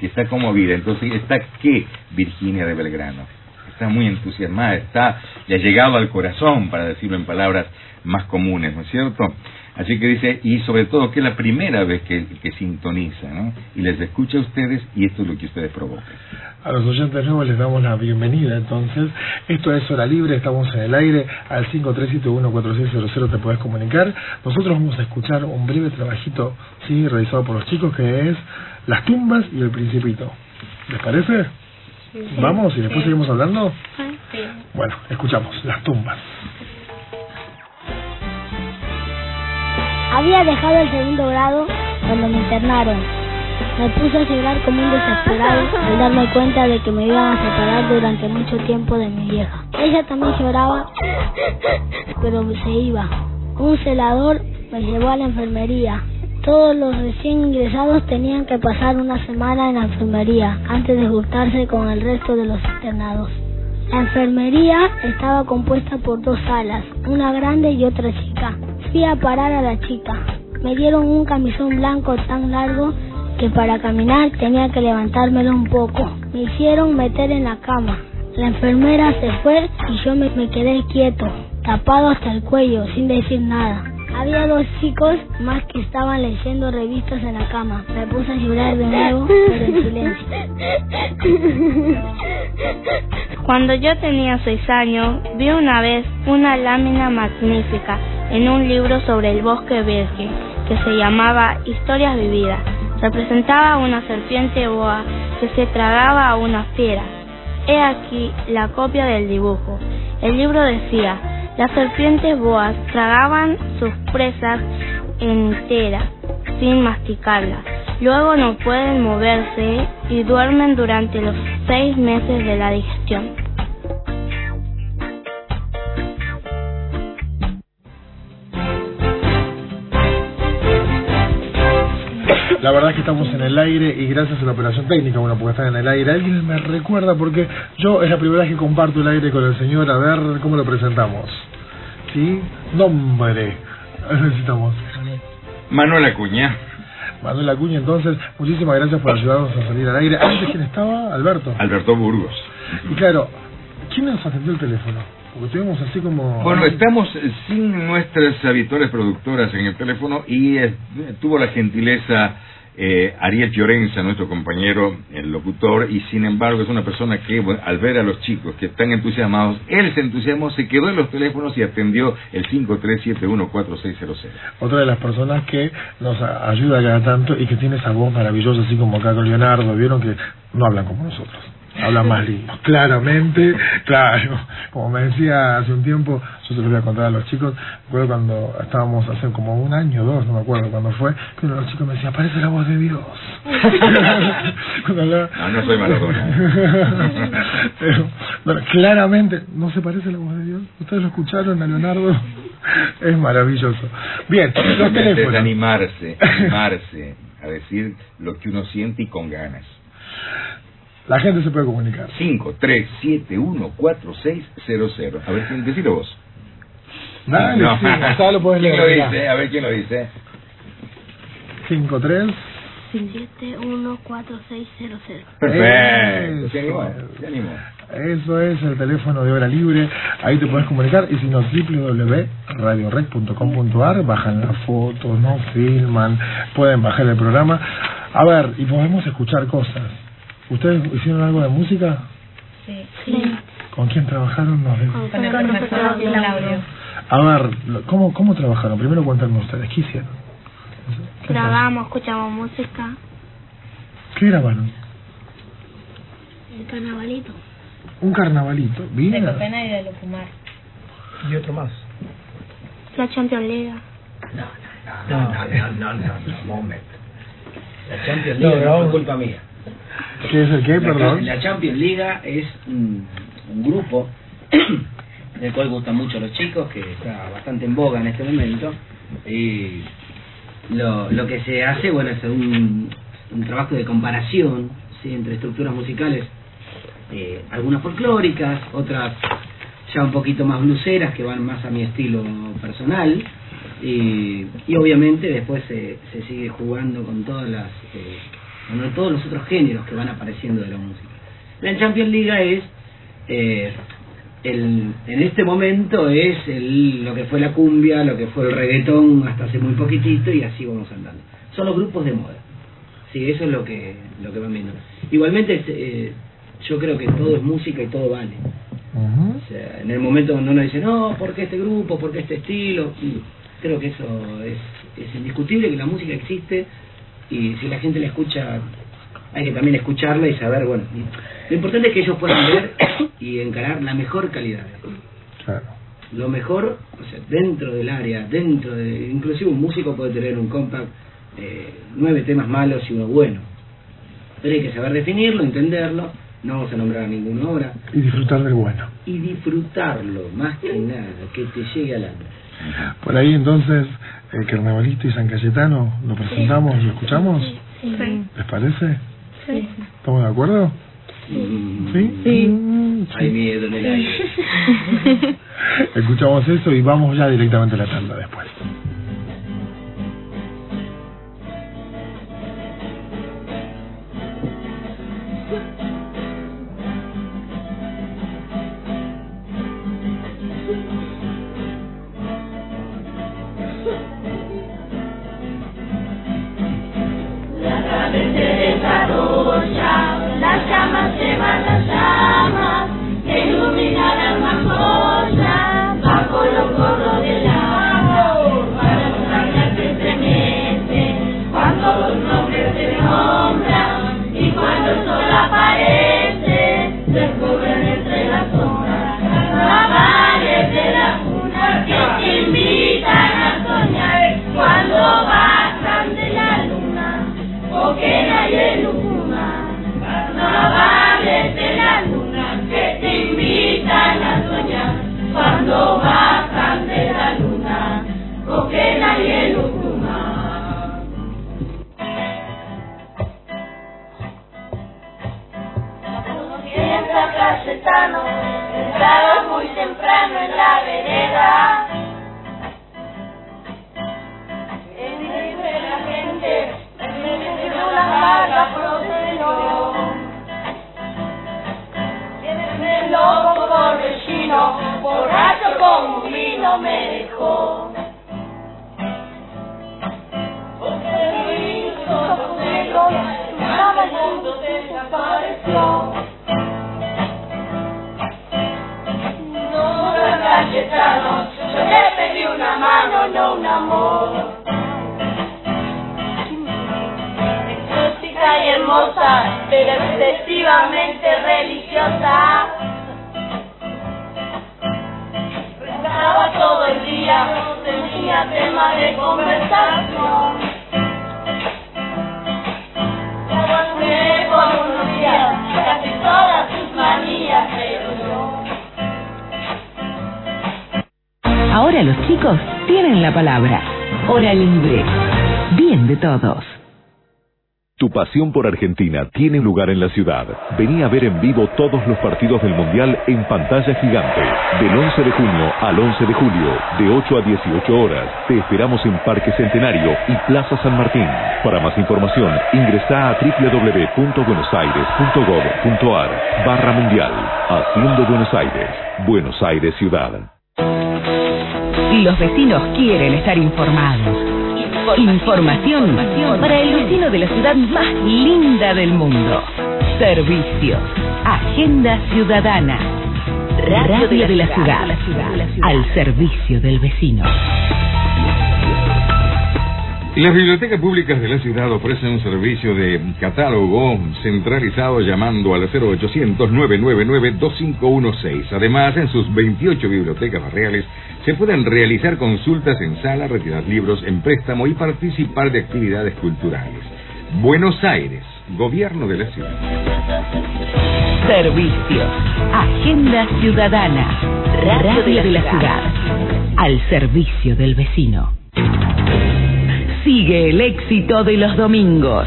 Que está conmovida. Entonces, ¿está qué, Virginia de Belgrano? Está muy entusiasmada, está, le ha llegado al corazón, para decirlo en palabras más comunes, ¿no es cierto? Así que dice, y sobre todo que es la primera vez que, que sintoniza, ¿no? Y les escucha a ustedes y esto es lo que ustedes provocan. A los oyentes nuevos les damos la bienvenida, entonces, esto es Hora Libre, estamos en el aire, al 53714600 te puedes comunicar. Nosotros vamos a escuchar un breve trabajito, sí, realizado por los chicos, que es Las tumbas y el principito. ¿Les parece? Sí, Vamos y después seguimos hablando. Sí. Bueno, escuchamos, Las tumbas. Había dejado el segundo grado cuando me internaron. Me puse a llorar como un desesperado al darme cuenta de que me iban a separar durante mucho tiempo de mi vieja. Ella también lloraba, pero se iba. Un celador me llevó a la enfermería. Todos los recién ingresados tenían que pasar una semana en la enfermería antes de juntarse con el resto de los internados. La enfermería estaba compuesta por dos salas, una grande y otra chica. Fui a parar a la chica. Me dieron un camisón blanco tan largo que para caminar tenía que levantármelo un poco. Me hicieron meter en la cama. La enfermera se fue y yo me, me quedé quieto, tapado hasta el cuello, sin decir nada. Había dos chicos más que estaban leyendo revistas en la cama. Me puse a llorar de nuevo, pero en silencio. Cuando yo tenía seis años, vi una vez una lámina magnífica en un libro sobre el bosque virgen que se llamaba Historias vividas. Representaba una serpiente boa que se tragaba a una fiera. He aquí la copia del dibujo. El libro decía, las serpientes boas tragaban sus presas enteras, sin masticarlas. Luego no pueden moverse y duermen durante los seis meses de la digestión. La verdad es que estamos en el aire y gracias a la operación técnica, bueno, porque están en el aire. Alguien me recuerda porque yo es la primera vez que comparto el aire con el señor, a ver cómo lo presentamos. ¿Sí? Nombre. Necesitamos. Manuel Acuña. Manuel Acuña, entonces, muchísimas gracias por ayudarnos a salir al aire. Antes, ¿quién estaba? Alberto. Alberto Burgos. Y claro, ¿quién nos atendió el teléfono? Porque estuvimos así como... Bueno, estamos sin nuestras habituales productoras en el teléfono y eh, tuvo la gentileza eh, Ariel Llorenza, nuestro compañero, el locutor, y sin embargo es una persona que bueno, al ver a los chicos que están entusiasmados, él se entusiasmó, se quedó en los teléfonos y atendió el 53714600. Otra de las personas que nos ayuda ya tanto y que tiene esa voz maravillosa, así como acá con Leonardo, vieron que no hablan como nosotros habla más lindo. Claramente, claro. Como me decía hace un tiempo, yo se lo voy a contar a los chicos, recuerdo cuando estábamos hace como un año, dos, no me acuerdo cuando fue, que uno de los chicos me decía, parece la voz de Dios. hablaba... No, no soy Maradona. Pero, bueno, claramente, ¿no se parece a la voz de Dios? ¿Ustedes lo escucharon a Leonardo? es maravilloso. Bien, los teléfonos. Es animarse, animarse a decir lo que uno siente y con ganas. La gente se puede comunicar. 53714600. A ver, quién decilo vos. Dale, no. sí, hasta lo puedes ¿Quién leer. lo dice? A ver, ¿quién lo dice? 53 714600. Perfecto. Se animó, se animó. Eso es el teléfono de Hora Libre. Ahí te puedes comunicar. Y si no, www.radiorec.com.ar. Bajan las fotos, no filman, pueden bajar el programa. A ver, y podemos escuchar cosas. ¿Ustedes hicieron algo de música? Sí. Sí. ¿Con quién trabajaron? Nos Con el profesor Claudio. A ver, ¿cómo, cómo trabajaron? Primero cuéntanos ustedes, ¿qué hicieron? ¿Qué Grabamos, escuchamos música. ¿Qué grabaron? El carnavalito. Un carnavalito, De bien. Copena y de Locumar. Y otro más. La Champions League. No, no, no, no, no, no, momento. La Champions No, League no, grabamos- fue culpa mía. ¿Qué es el qué, La- perdón? La Champions League es un, un grupo del cual gustan mucho los chicos, que está bastante en boga en este momento. Y lo, lo que se hace, bueno, es un, un trabajo de comparación ¿sí? entre estructuras musicales, eh, algunas folclóricas, otras ya un poquito más bluseras, que van más a mi estilo personal. Y, y obviamente después se, se sigue jugando con todas las eh, con todos los otros géneros que van apareciendo de la música. La Champions League es eh, el, en este momento es el, lo que fue la cumbia, lo que fue el reggaetón hasta hace muy poquitito y así vamos andando. Son los grupos de moda. Sí, eso es lo que lo que van viendo. Igualmente eh, yo creo que todo es música y todo vale. O sea, en el momento cuando uno dice, no, ¿por qué este grupo? ¿Por qué este estilo? Y creo que eso es, es indiscutible, que la música existe y si la gente la escucha, hay que también escucharla y saber, bueno, lo importante es que ellos puedan ver y encarar la mejor calidad. Claro. Lo mejor, o sea, dentro del área, dentro de, inclusive un músico puede tener un compact, eh, nueve temas malos y uno bueno. Pero hay que saber definirlo, entenderlo, no vamos a nombrar a ninguna obra, Y disfrutar del bueno. y disfrutarlo, más que nada, que te llegue al alma. Por ahí entonces, el carnavalito y San Cayetano, ¿lo presentamos, lo escuchamos? Sí. ¿Les parece? Sí. ¿Estamos de acuerdo? ¿Sí? Sí. Hay miedo en el aire. Escuchamos eso y vamos ya directamente a la tanda después. Por Argentina tiene lugar en la ciudad. Vení a ver en vivo todos los partidos del Mundial en pantalla gigante. Del 11 de junio al 11 de julio, de 8 a 18 horas. Te esperamos en Parque Centenario y Plaza San Martín. Para más información, ingresa a www.buenosaires.gov.ar barra mundial. Haciendo Buenos Aires. Buenos Aires Ciudad. Los vecinos quieren estar informados. Información para el vecino de la ciudad más linda del mundo. Servicios. Agenda Ciudadana. Radio de la ciudad. Al servicio del vecino. Las bibliotecas públicas de la ciudad ofrecen un servicio de catálogo centralizado llamando al 0800-999-2516. Además, en sus 28 bibliotecas barriales se pueden realizar consultas en sala, retirar libros en préstamo y participar de actividades culturales. Buenos Aires, Gobierno de la Ciudad. Servicios. Agenda Ciudadana. Radio de la ciudad. Al servicio del vecino. Sigue el éxito de los domingos.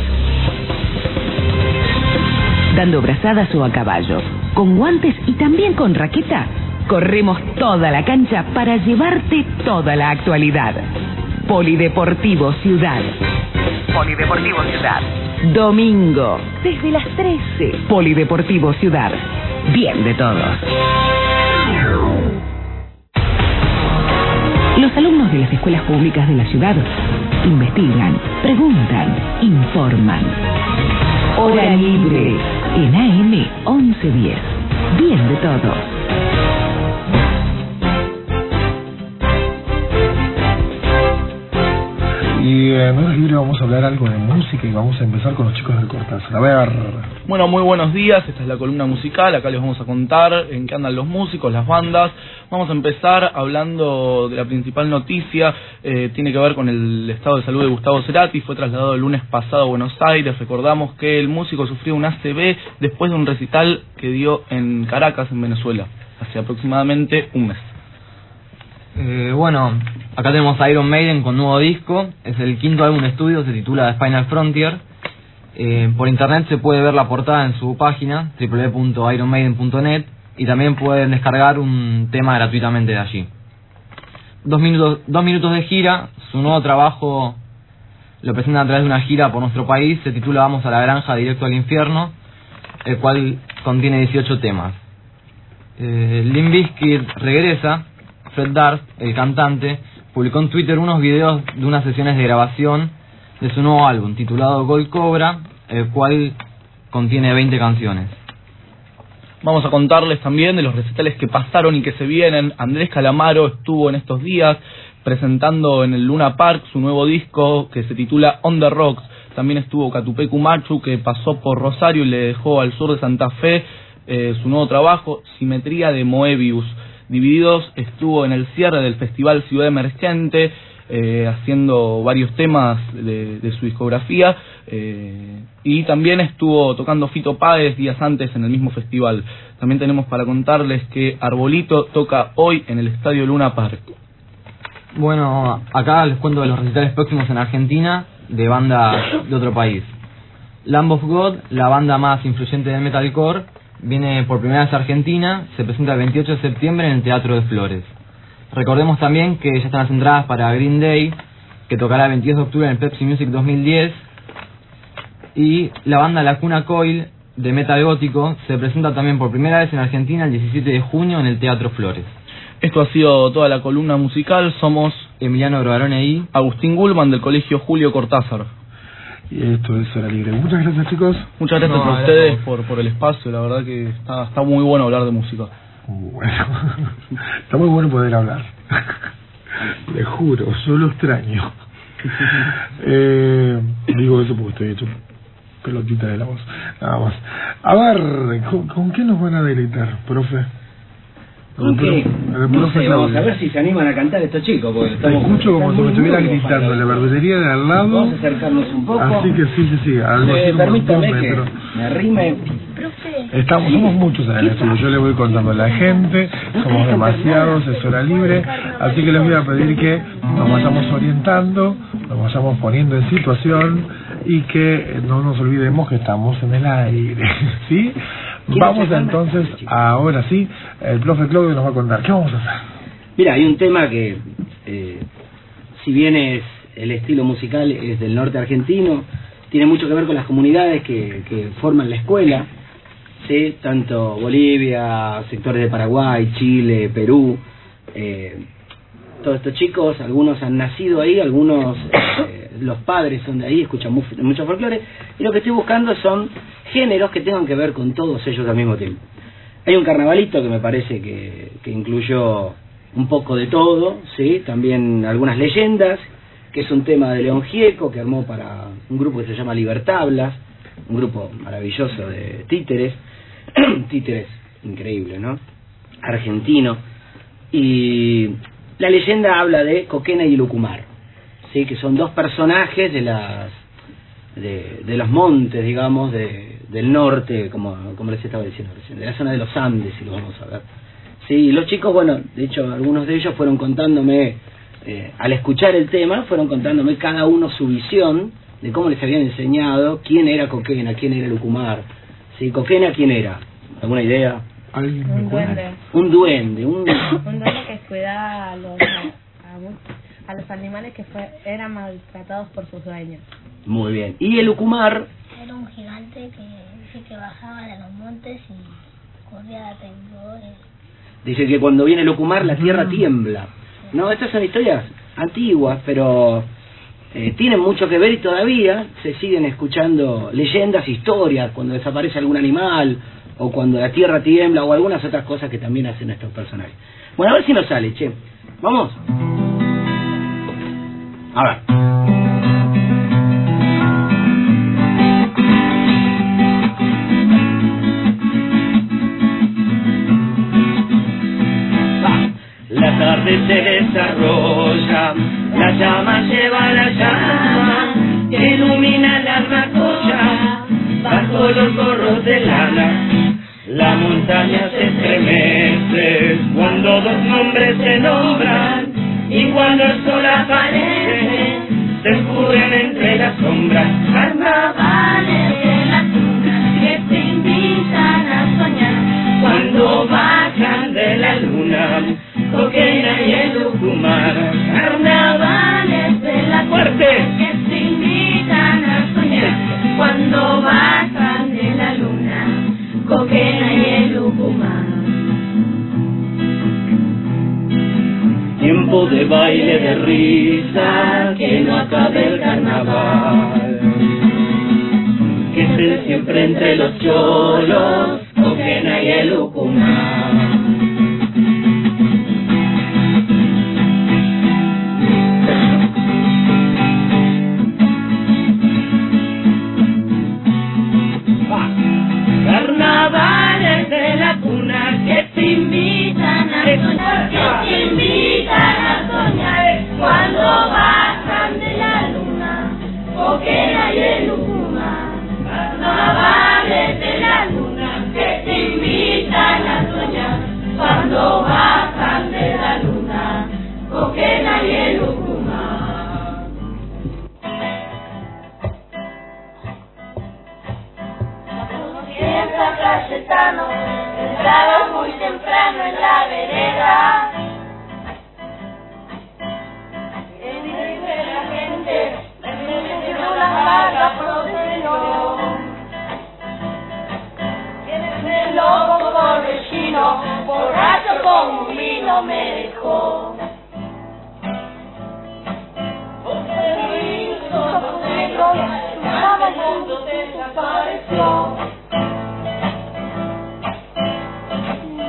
Dando brazadas o a caballo, con guantes y también con raqueta, corremos toda la cancha para llevarte toda la actualidad. Polideportivo Ciudad. Polideportivo Ciudad. Domingo, desde las 13. Polideportivo Ciudad. Bien de todos. Los alumnos de las escuelas públicas de la ciudad investigan, preguntan, informan. Hora libre en AM 1110. Bien de todos. Y en Hora Libre vamos a hablar algo de música y vamos a empezar con los chicos del Cortázar. A ver, Bueno, muy buenos días, esta es la columna musical, acá les vamos a contar en qué andan los músicos, las bandas. Vamos a empezar hablando de la principal noticia, eh, tiene que ver con el estado de salud de Gustavo Cerati, fue trasladado el lunes pasado a Buenos Aires, recordamos que el músico sufrió un ACV después de un recital que dio en Caracas, en Venezuela, hace aproximadamente un mes. Eh, bueno, acá tenemos a Iron Maiden con nuevo disco. Es el quinto álbum de estudio, se titula The Final Frontier. Eh, por internet se puede ver la portada en su página, www.ironmaiden.net, y también pueden descargar un tema gratuitamente de allí. Dos minutos, dos minutos de gira, su nuevo trabajo lo presenta a través de una gira por nuestro país, se titula Vamos a la granja, directo al infierno, el cual contiene 18 temas. Eh, regresa, Fred el cantante, publicó en Twitter unos videos de unas sesiones de grabación de su nuevo álbum titulado Gold Cobra, el cual contiene 20 canciones. Vamos a contarles también de los recitales que pasaron y que se vienen. Andrés Calamaro estuvo en estos días presentando en el Luna Park su nuevo disco que se titula On the Rocks. También estuvo Catupecu Machu que pasó por Rosario y le dejó al sur de Santa Fe eh, su nuevo trabajo, Simetría de Moebius. Divididos estuvo en el cierre del Festival Ciudad Emergente, eh, haciendo varios temas de, de su discografía eh, y también estuvo tocando Fito Páez días antes en el mismo festival. También tenemos para contarles que Arbolito toca hoy en el Estadio Luna Park. Bueno, acá les cuento de los recitales próximos en Argentina de bandas de otro país. Lamb of God, la banda más influyente del metalcore, viene por primera vez a Argentina, se presenta el 28 de septiembre en el Teatro de Flores. Recordemos también que ya están las entradas para Green Day, que tocará el 22 de octubre en el Pepsi Music 2010, y la banda La Cuna Coil de metal gótico se presenta también por primera vez en Argentina el 17 de junio en el Teatro Flores. Esto ha sido toda la columna musical. Somos Emiliano Grobarone y Agustín Gulman del Colegio Julio Cortázar. Y esto es Hora Libre. Muchas gracias, chicos. Muchas gracias No, a ustedes por, por el espacio. La verdad que está, está muy bueno hablar de música. Bueno, está muy bueno poder hablar. Le juro, solo extraño. Eh, digo eso porque estoy hecho pelotita de la voz. Nada más. A ver, ¿con, con qué nos van a deleitar, profe? El No sé, vamos a ver si se animan a cantar estos chicos. Porque Te escucho como si me estuviera gritando la verdulería de al lado. Vamos a acercarnos un poco. Así que sí, sí, sí. Algo así Eh, permítame dos que metros. me arrime. Estamos, somos muchos en el estudio, yo le voy contando a la gente, somos demasiados, es hora libre, así que les voy a pedir que nos vayamos orientando, nos vayamos poniendo en situación y que no nos olvidemos que estamos en el aire, ¿sí? Vamos entonces, ahora sí, el profe Claudio nos va a contar, ¿qué vamos a hacer? Mira, hay un tema que, eh, si bien es el estilo musical es del norte argentino, tiene mucho que ver con las comunidades que, que forman la escuela, ¿sí? tanto Bolivia, sectores de Paraguay, Chile, Perú. eh, todos estos chicos, algunos han nacido ahí, algunos, eh, los padres son de ahí, escuchan mu- mucho folclore, y lo que estoy buscando son géneros que tengan que ver con todos ellos al mismo tiempo. Hay un carnavalito que me parece que, que incluyó un poco de todo, ¿sí? También algunas leyendas, que es un tema de León Gieco, que armó para un grupo que se llama Libertablas, un grupo maravilloso de títeres, títeres increíble, ¿no? Argentino. Y la leyenda habla de Coquena y Lucumar, ¿sí? Que son dos personajes de las de, los montes, digamos, de, del norte, como, como les estaba diciendo recién, de la zona de los Andes, si lo vamos a ver. Sí, los chicos, bueno, de hecho, algunos de ellos fueron contándome, eh, al escuchar el tema, fueron contándome cada uno su visión de cómo les habían enseñado quién era Coquena, quién era Lucumar. Sí, Coquena, ¿quién era? ¿Alguna idea? Un duende. Un duende, un... Un duende que cuidaba a los, a, los animales que fue, eran maltratados por sus dueños. Muy bien. Y el Lucumar, Era un gigante que dice que bajaba de los montes y corría de temblores. dice que cuando viene el Lucumar la tierra tiembla. No, estas son historias antiguas, pero eh, tienen mucho que ver y todavía se siguen escuchando leyendas, historias, cuando desaparece algún animal, o cuando la tierra tiembla, o algunas otras cosas que también hacen estos personajes. Bueno, a ver si nos sale, che. ¿Vamos? A ver. La tarde se desarrolla, la llama lleva la llama, que ilumina la armacoya, bajo los gorros de lana. La montaña se estremece cuando dos nombres se nombran, y cuando el sol aparece, se escurren entre las sombras. Carnavales de la tuna que te invitan a soñar, cuando bajan de la luna. Coquena y el Lucumar, Tiempo de baile de risa, que no acabe el carnaval. Que esté siempre entre los cholos, Coquena y el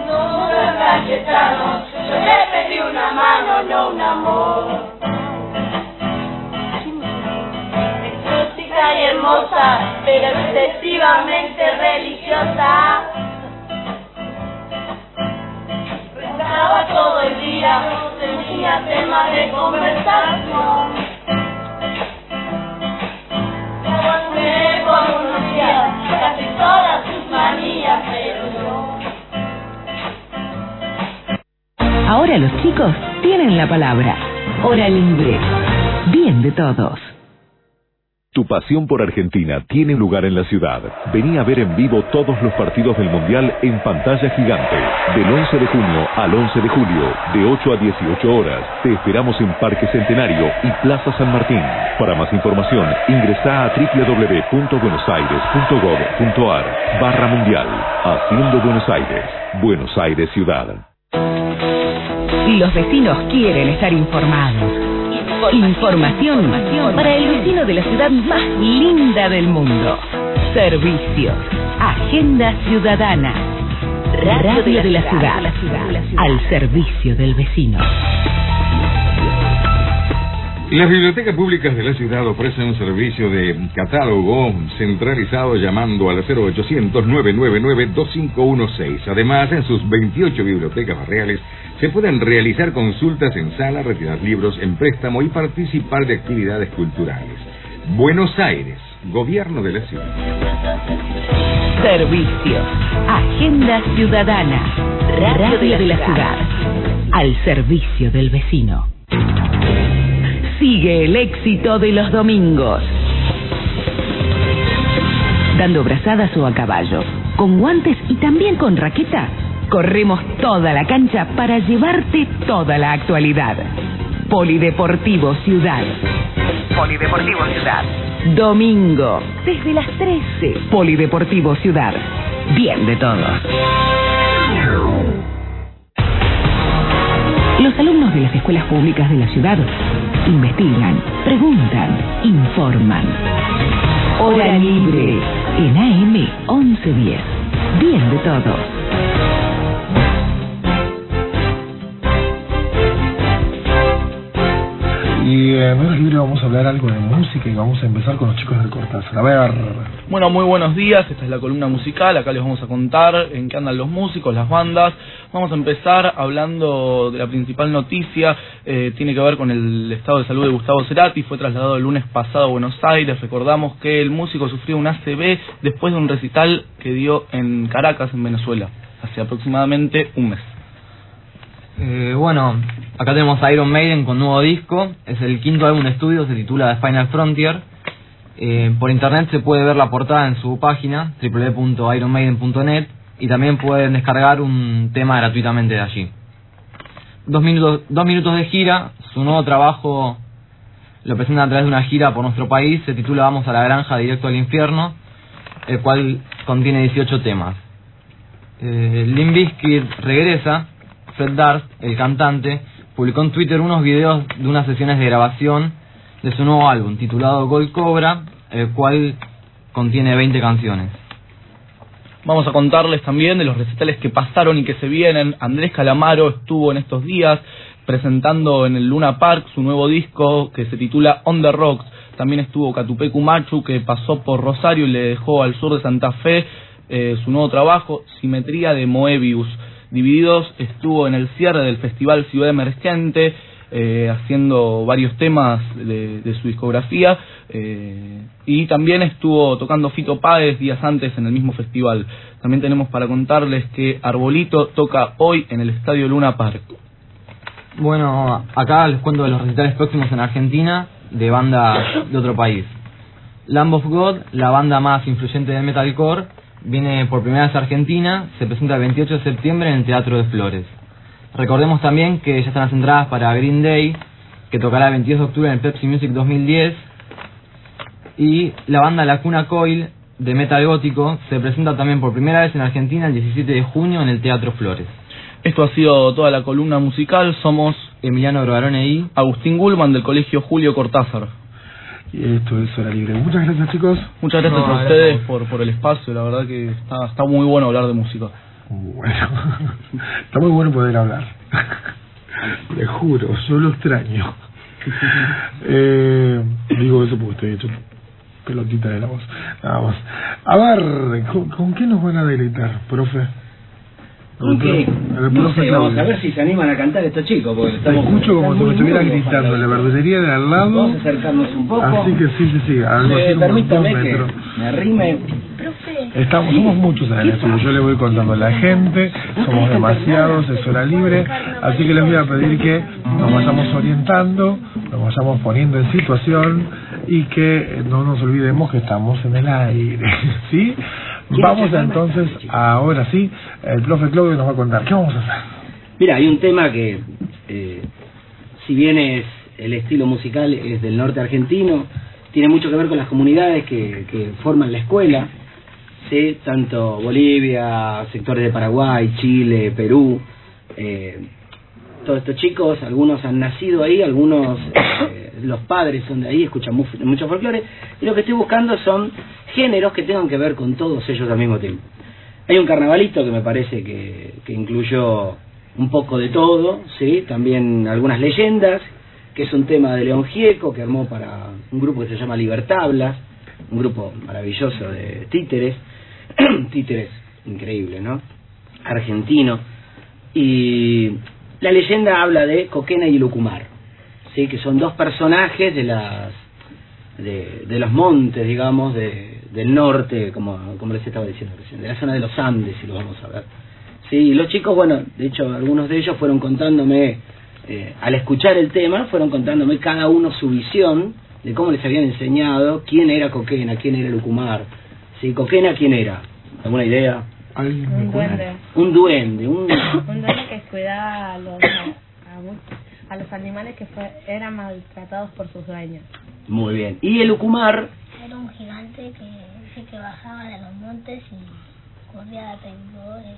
No era Cayetano, yo le pedí una mano, no un amor. Exótica y hermosa, pero excesivamente religiosa. Día, tenía tema de conversación. Casi todas sus manías, pero yo Ahora los chicos tienen la palabra. Hora libre. Bien de todos. Tu pasión por Argentina tiene lugar en la ciudad. Vení a ver en vivo todos los partidos del Mundial en pantalla gigante. Del 11 de junio al 11 de julio, de 8 a 18 horas. Te esperamos en Parque Centenario y Plaza San Martín. Para más información, ingresa a www.buenosaires.gov.ar barra mundial. Haciendo Buenos Aires. Buenos Aires Ciudad. Los vecinos quieren estar informados. Información para el vecino de la ciudad más linda del mundo. Servicios. Agenda Ciudadana. Radio de la ciudad. Al servicio del vecino. Las bibliotecas públicas de la ciudad ofrecen un servicio de catálogo centralizado llamando al 0800-999-2516. Además, en sus 28 bibliotecas barriales se pueden realizar consultas en sala, retirar libros en préstamo y participar de actividades culturales. Buenos Aires, Gobierno de la Ciudad. Servicios. Agenda Ciudadana. Radio de la ciudad. Al servicio del vecino. Sigue el éxito de los domingos. Dando brazadas o a caballo, con guantes y también con raqueta, corremos toda la cancha para llevarte toda la actualidad. Polideportivo Ciudad. Polideportivo Ciudad. Domingo, desde las 13. Polideportivo Ciudad. Bien de todos. Los alumnos de las escuelas públicas de la ciudad investigan, preguntan, informan. Hora libre en AM 1110. Bien de todos. Y en Hora Libre vamos a hablar algo de música y vamos a empezar con los chicos del Cortázar. A ver, Bueno, muy buenos días, esta es la columna musical, acá les vamos a contar en qué andan los músicos, las bandas. Vamos a empezar hablando de la principal noticia, eh, tiene que ver con el estado de salud de Gustavo Cerati, fue trasladado el lunes pasado a Buenos Aires, recordamos que el músico sufrió un ACV después de un recital que dio en Caracas, en Venezuela, hace aproximadamente un mes. Eh, bueno, acá tenemos a Iron Maiden con nuevo disco. Es el quinto álbum de estudio, se titula The Final Frontier. Eh, por internet se puede ver la portada en su página, www.ironmaiden.net, y también pueden descargar un tema gratuitamente de allí. Dos minutos, dos minutos de gira, su nuevo trabajo lo presenta a través de una gira por nuestro país, se titula Vamos a la granja directo al infierno, el cual contiene 18 temas. Eh, Limp Bizkit regresa, Fred Durst, el cantante, publicó en Twitter unos videos de unas sesiones de grabación de su nuevo álbum titulado Gold Cobra, el cual contiene 20 canciones. Vamos a contarles también de los recitales que pasaron y que se vienen. Andrés Calamaro estuvo en estos días presentando en el Luna Park su nuevo disco que se titula On the Rocks. También estuvo Catupecu Machu que pasó por Rosario y le dejó al sur de Santa Fe eh, su nuevo trabajo, Simetría de Moebius. Divididos estuvo en el cierre del Festival Ciudad Emergente, eh, haciendo varios temas de, de su discografía eh, y también estuvo tocando Fito Páez días antes en el mismo festival. También tenemos para contarles que Arbolito toca hoy en el Estadio Luna Park. Bueno, acá les cuento de los recitales próximos en Argentina de bandas de otro país. Lamb of God, la banda más influyente del metalcore, viene por primera vez a Argentina, se presenta el 28 de septiembre en el Teatro de Flores. Recordemos también que ya están las entradas para Green Day, que tocará el 22 de octubre en el Pepsi Music 2010, y la banda La Cuna Coil de metal gótico se presenta también por primera vez en Argentina el 17 de junio en el Teatro Flores. Esto ha sido toda la columna musical. Somos Emiliano Grobarone y Agustín Gulman del Colegio Julio Cortázar. y esto es Hora Libre. Muchas gracias, chicos. Muchas gracias No, a ustedes por, por el espacio. La verdad que está, está muy bueno hablar de música. Bueno, está muy bueno poder hablar. Le juro, yo lo extraño. Eh, digo eso porque estoy hecho pelotita de la voz. Nada más. A ver, ¿con, con qué nos van a deleitar, profe? El No sé, vamos a ver si se animan a cantar estos chicos, porque estamos... escucho como si me estuviera gritando la verdulería de al lado. Vamos a acercarnos un poco. Así que sí, sí, sí. Algo Eh, así permítame que me arrime. Estamos, somos muchos en el estudio, yo le voy contando a la gente, somos demasiados, es hora libre, así que les voy a pedir que nos vayamos orientando, nos vayamos poniendo en situación y que no nos olvidemos que estamos en el aire, ¿sí? Vamos entonces, ahora sí, el profe Claudio nos va a contar, ¿qué vamos a hacer? Mira, hay un tema que, eh, si bien es el estilo musical es del norte argentino, tiene mucho que ver con las comunidades que, que forman la escuela, ¿sí? tanto Bolivia, sectores de Paraguay, Chile, Perú. Eh, todos estos chicos, algunos han nacido ahí, algunos, eh, los padres son de ahí, escuchan mu- mucho folclore, y lo que estoy buscando son géneros que tengan que ver con todos ellos al mismo tiempo. Hay un carnavalito que me parece que, que incluyó un poco de todo, ¿sí? También algunas leyendas, que es un tema de León Gieco, que armó para un grupo que se llama Libertablas, un grupo maravilloso de títeres, títeres increíble, ¿no? Argentino. Y la leyenda habla de Coquena y Lucumar, ¿sí? Que son dos personajes de las de, los montes, digamos, de, del norte, como, como les estaba diciendo recién, de la zona de los Andes, si lo vamos a ver. Sí, y los chicos, bueno, de hecho, algunos de ellos fueron contándome, eh, al escuchar el tema, fueron contándome cada uno su visión de cómo les habían enseñado quién era Coquena, quién era Lucumar. Sí, Coquena, ¿quién era? ¿Alguna idea? Un duende. Un duende, un... Un duende que cuidaba a los, a, los animales que fue, eran maltratados por sus dueños. Muy bien. Y el Lucumar, Era un gigante que dice que bajaba de los montes y corría de temblores.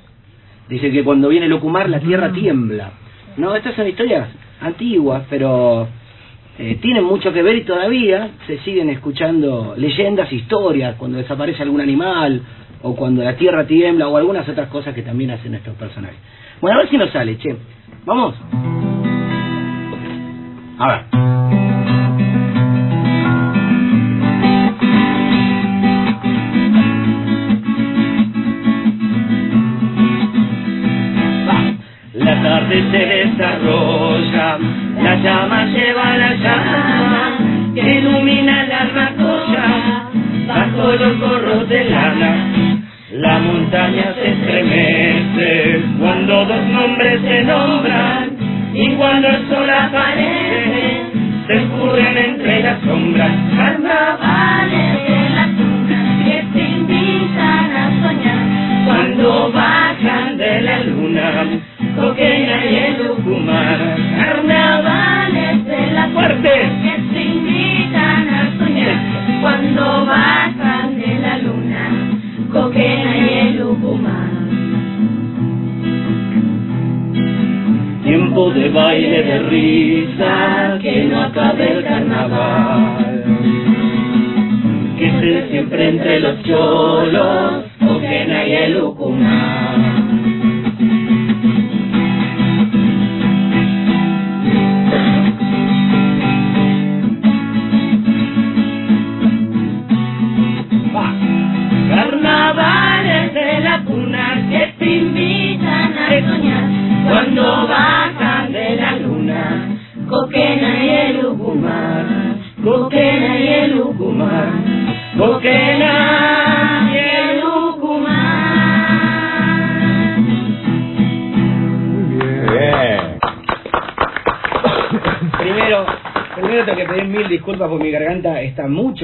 dice que cuando viene el Lucumar la tierra tiembla. No, estas son historias antiguas, pero eh, tienen mucho que ver y todavía se siguen escuchando leyendas, historias, cuando desaparece algún animal, o cuando la tierra tiembla, o algunas otras cosas que también hacen estos personajes. Bueno, a ver si nos sale, che. ¿Vamos? A ver. La tarde se desarrolla, la llama lleva la llama, que ilumina alma tuya, bajo los gorros de lana. La montaña se estremece cuando dos nombres se nombran, y cuando el sol aparece, se escurren entre las sombras. Carnavales de la tuna que te invitan a soñar, cuando bajan de la luna, de risa, que no acabe el carnaval. Que esté siempre entre los cholos,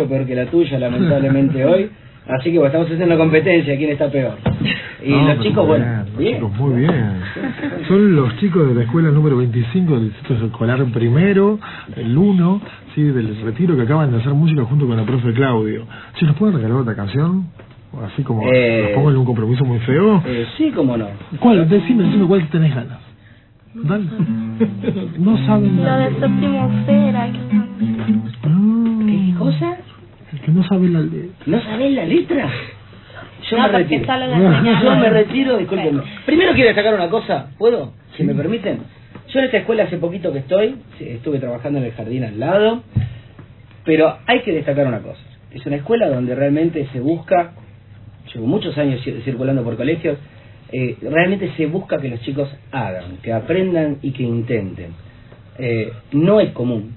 mucho peor que la tuya, lamentablemente hoy. Así que bueno, estamos haciendo competencia, quién está peor. Y No, los chicos, bueno, bien, los bien. chicos, muy bien. Son los chicos de la escuela número 25 del Distrito Escolar Primero, el 1, sí, del retiro que acaban de hacer música junto con el profe Claudio. ¿Si nos pueden regalar otra canción? Así como Eh, los pongo en un compromiso muy feo. Eh, sí, cómo no. ¿Cuál? Decime, decime cuál tenés ganas. Dale. No saben Lo la... de séptimo. ¿Qué cosa? Que no saben la letra. ¿No sabés la letra? Yo No, me porque retiro. solo la enseñaron. Yo me retiro, discúlpenme. Primero quiero destacar una cosa, ¿puedo? Si me permiten. Yo en esta escuela hace poquito que estoy, estuve trabajando en el jardín al lado, pero hay que destacar una cosa. Es una escuela donde realmente se busca, llevo muchos años cir- circulando por colegios, eh, realmente se busca que los chicos hagan, que aprendan y que intenten. Eh, no es común,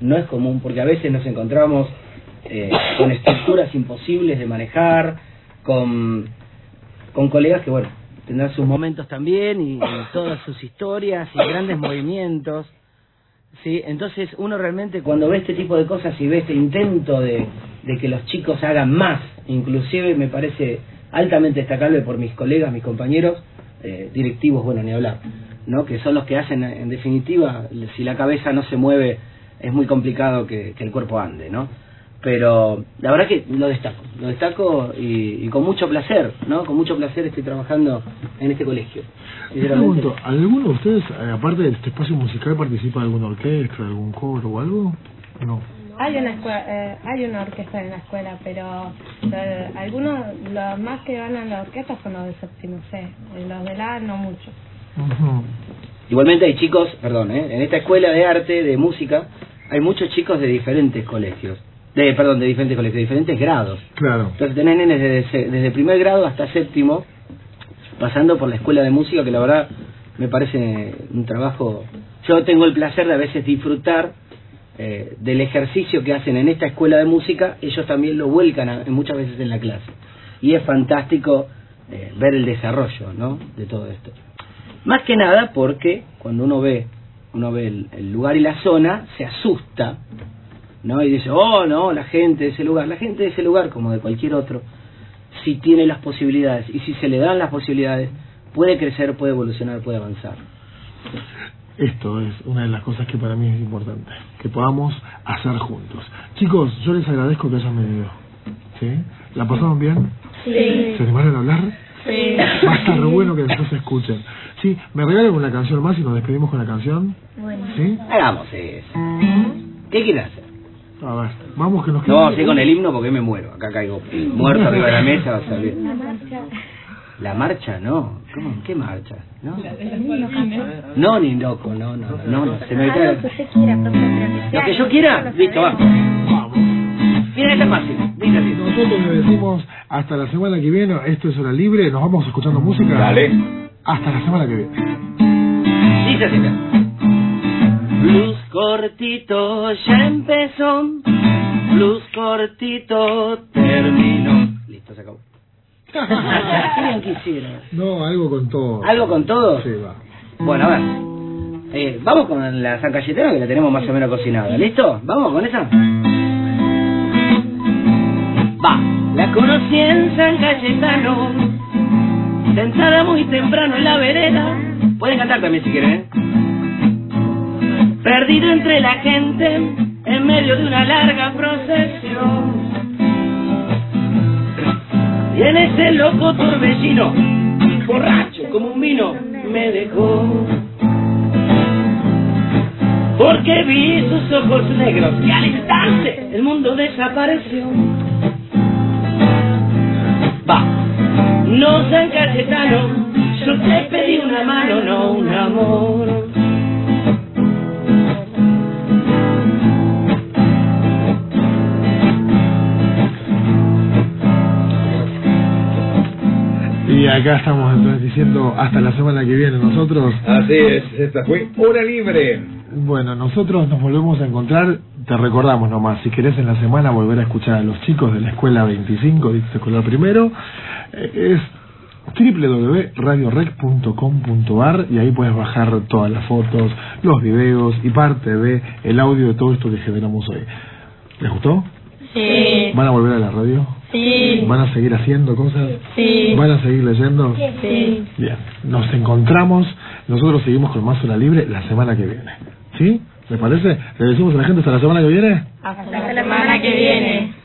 no es común porque a veces nos encontramos eh, con estructuras imposibles de manejar, con, con colegas que, bueno, tendrán sus momentos también y, todas sus historias y grandes movimientos. ¿sí? Entonces uno realmente cuando ve este tipo de cosas y ve este intento de, de que los chicos hagan más, inclusive me parece altamente destacable por mis colegas, mis compañeros, eh, directivos, bueno, ni hablar, ¿no? que son los que hacen, en definitiva, si la cabeza no se mueve, es muy complicado que el cuerpo ande, ¿no? Pero la verdad que lo destaco, lo destaco y, y con mucho placer, ¿no? Con mucho placer estoy trabajando en este colegio. Te pregunto, ¿alguno de ustedes, eh, aparte de este espacio musical, participa de alguna orquesta, de algún coro o algo? No. hay una escuela, eh, hay una orquesta en la escuela, pero eh, algunos, los más que van a la orquesta son los de séptimo C, eh, los de la no mucho. Igualmente hay chicos, perdón, ¿eh? en esta escuela de arte, de música, hay muchos chicos de diferentes colegios. De, perdón, de diferentes colegios, de diferentes grados. Claro. Entonces tenés nenes desde, desde primer grado hasta séptimo, pasando por la escuela de música, que la verdad me parece un trabajo... Yo tengo el placer de a veces disfrutar eh, del ejercicio que hacen en esta escuela de música, ellos también lo vuelcan a- muchas veces en la clase. Y es fantástico eh, ver el desarrollo ¿no? de todo esto. Más que nada porque cuando uno ve uno ve el, el lugar y la zona, se asusta, ¿no? Y dice, oh, no, la gente de ese lugar, la gente de ese lugar, como de cualquier otro, si tiene las posibilidades y si se le dan las posibilidades, puede crecer, puede evolucionar, puede avanzar. Esto es una de las cosas que para mí es importante, que podamos hacer juntos. Chicos, yo les agradezco que hayan venido. ¿Sí? ¿La pasaron bien? Sí. ¿Se animaron a hablar? Sí. Va a estar re bueno que después se escuchen. Sí, ¿me regalan una canción más y nos despedimos con la canción? Bueno. ¿Sí? Hagamos eso. ¿Qué quieren hacer? A ver, vamos que nos No vamos a ir con el himno porque me muero. Acá caigo muerto arriba de la mesa, va a salir. La marcha, no. ¿Cómo? ¿Qué marcha? ¿No? No, ni loco, no, no, no, no, se me cae. Lo que yo quiera, listo, va. Mira, esto es fácil. Dice así. Nosotros le decimos hasta la semana que viene, esto es hora libre, nos vamos escuchando música. Dale. Hasta la semana que viene. Dice así. Blues cortito ya empezó, blues cortito terminó. Listo, se acabó. ¿Quién quisiera? No, algo con todo. ¿Algo con todo? Sí, va. Bueno, a ver. Eh, vamos con la San Cayetano que la tenemos más o menos cocinada. ¿Listo? ¿Vamos con esa? Va. La conocí en San Cayetano, sentada muy temprano en la vereda. Pueden cantar también si quieren, ¿eh? Perdido entre la gente, en medio de una larga procesión. Y en ese loco torbellino, borracho como un vino, me dejó. Porque vi sus ojos negros y al instante el mundo desapareció. Va, no San Cayetano, yo te pedí una mano, no un amor. Y acá estamos entonces diciendo hasta la semana que viene nosotros. Así es, esta fue Hora Libre. Bueno, nosotros nos volvemos a encontrar, te recordamos nomás, si querés en la semana volver a escuchar a los chicos de la escuela 25, distrito escolar primero, eh, es www.radiorec.com.ar y ahí puedes bajar todas las fotos, los videos y parte de el audio de todo esto que generamos hoy. ¿Les gustó? Sí. ¿Van a volver a la radio? Sí. ¿Van a seguir haciendo cosas? Sí. ¿Van a seguir leyendo? Sí. Bien, nos encontramos, nosotros seguimos con más hora libre la semana que viene. ¿Sí? ¿Les parece? ¿Le decimos a la gente hasta la semana que viene? Hasta la semana que viene.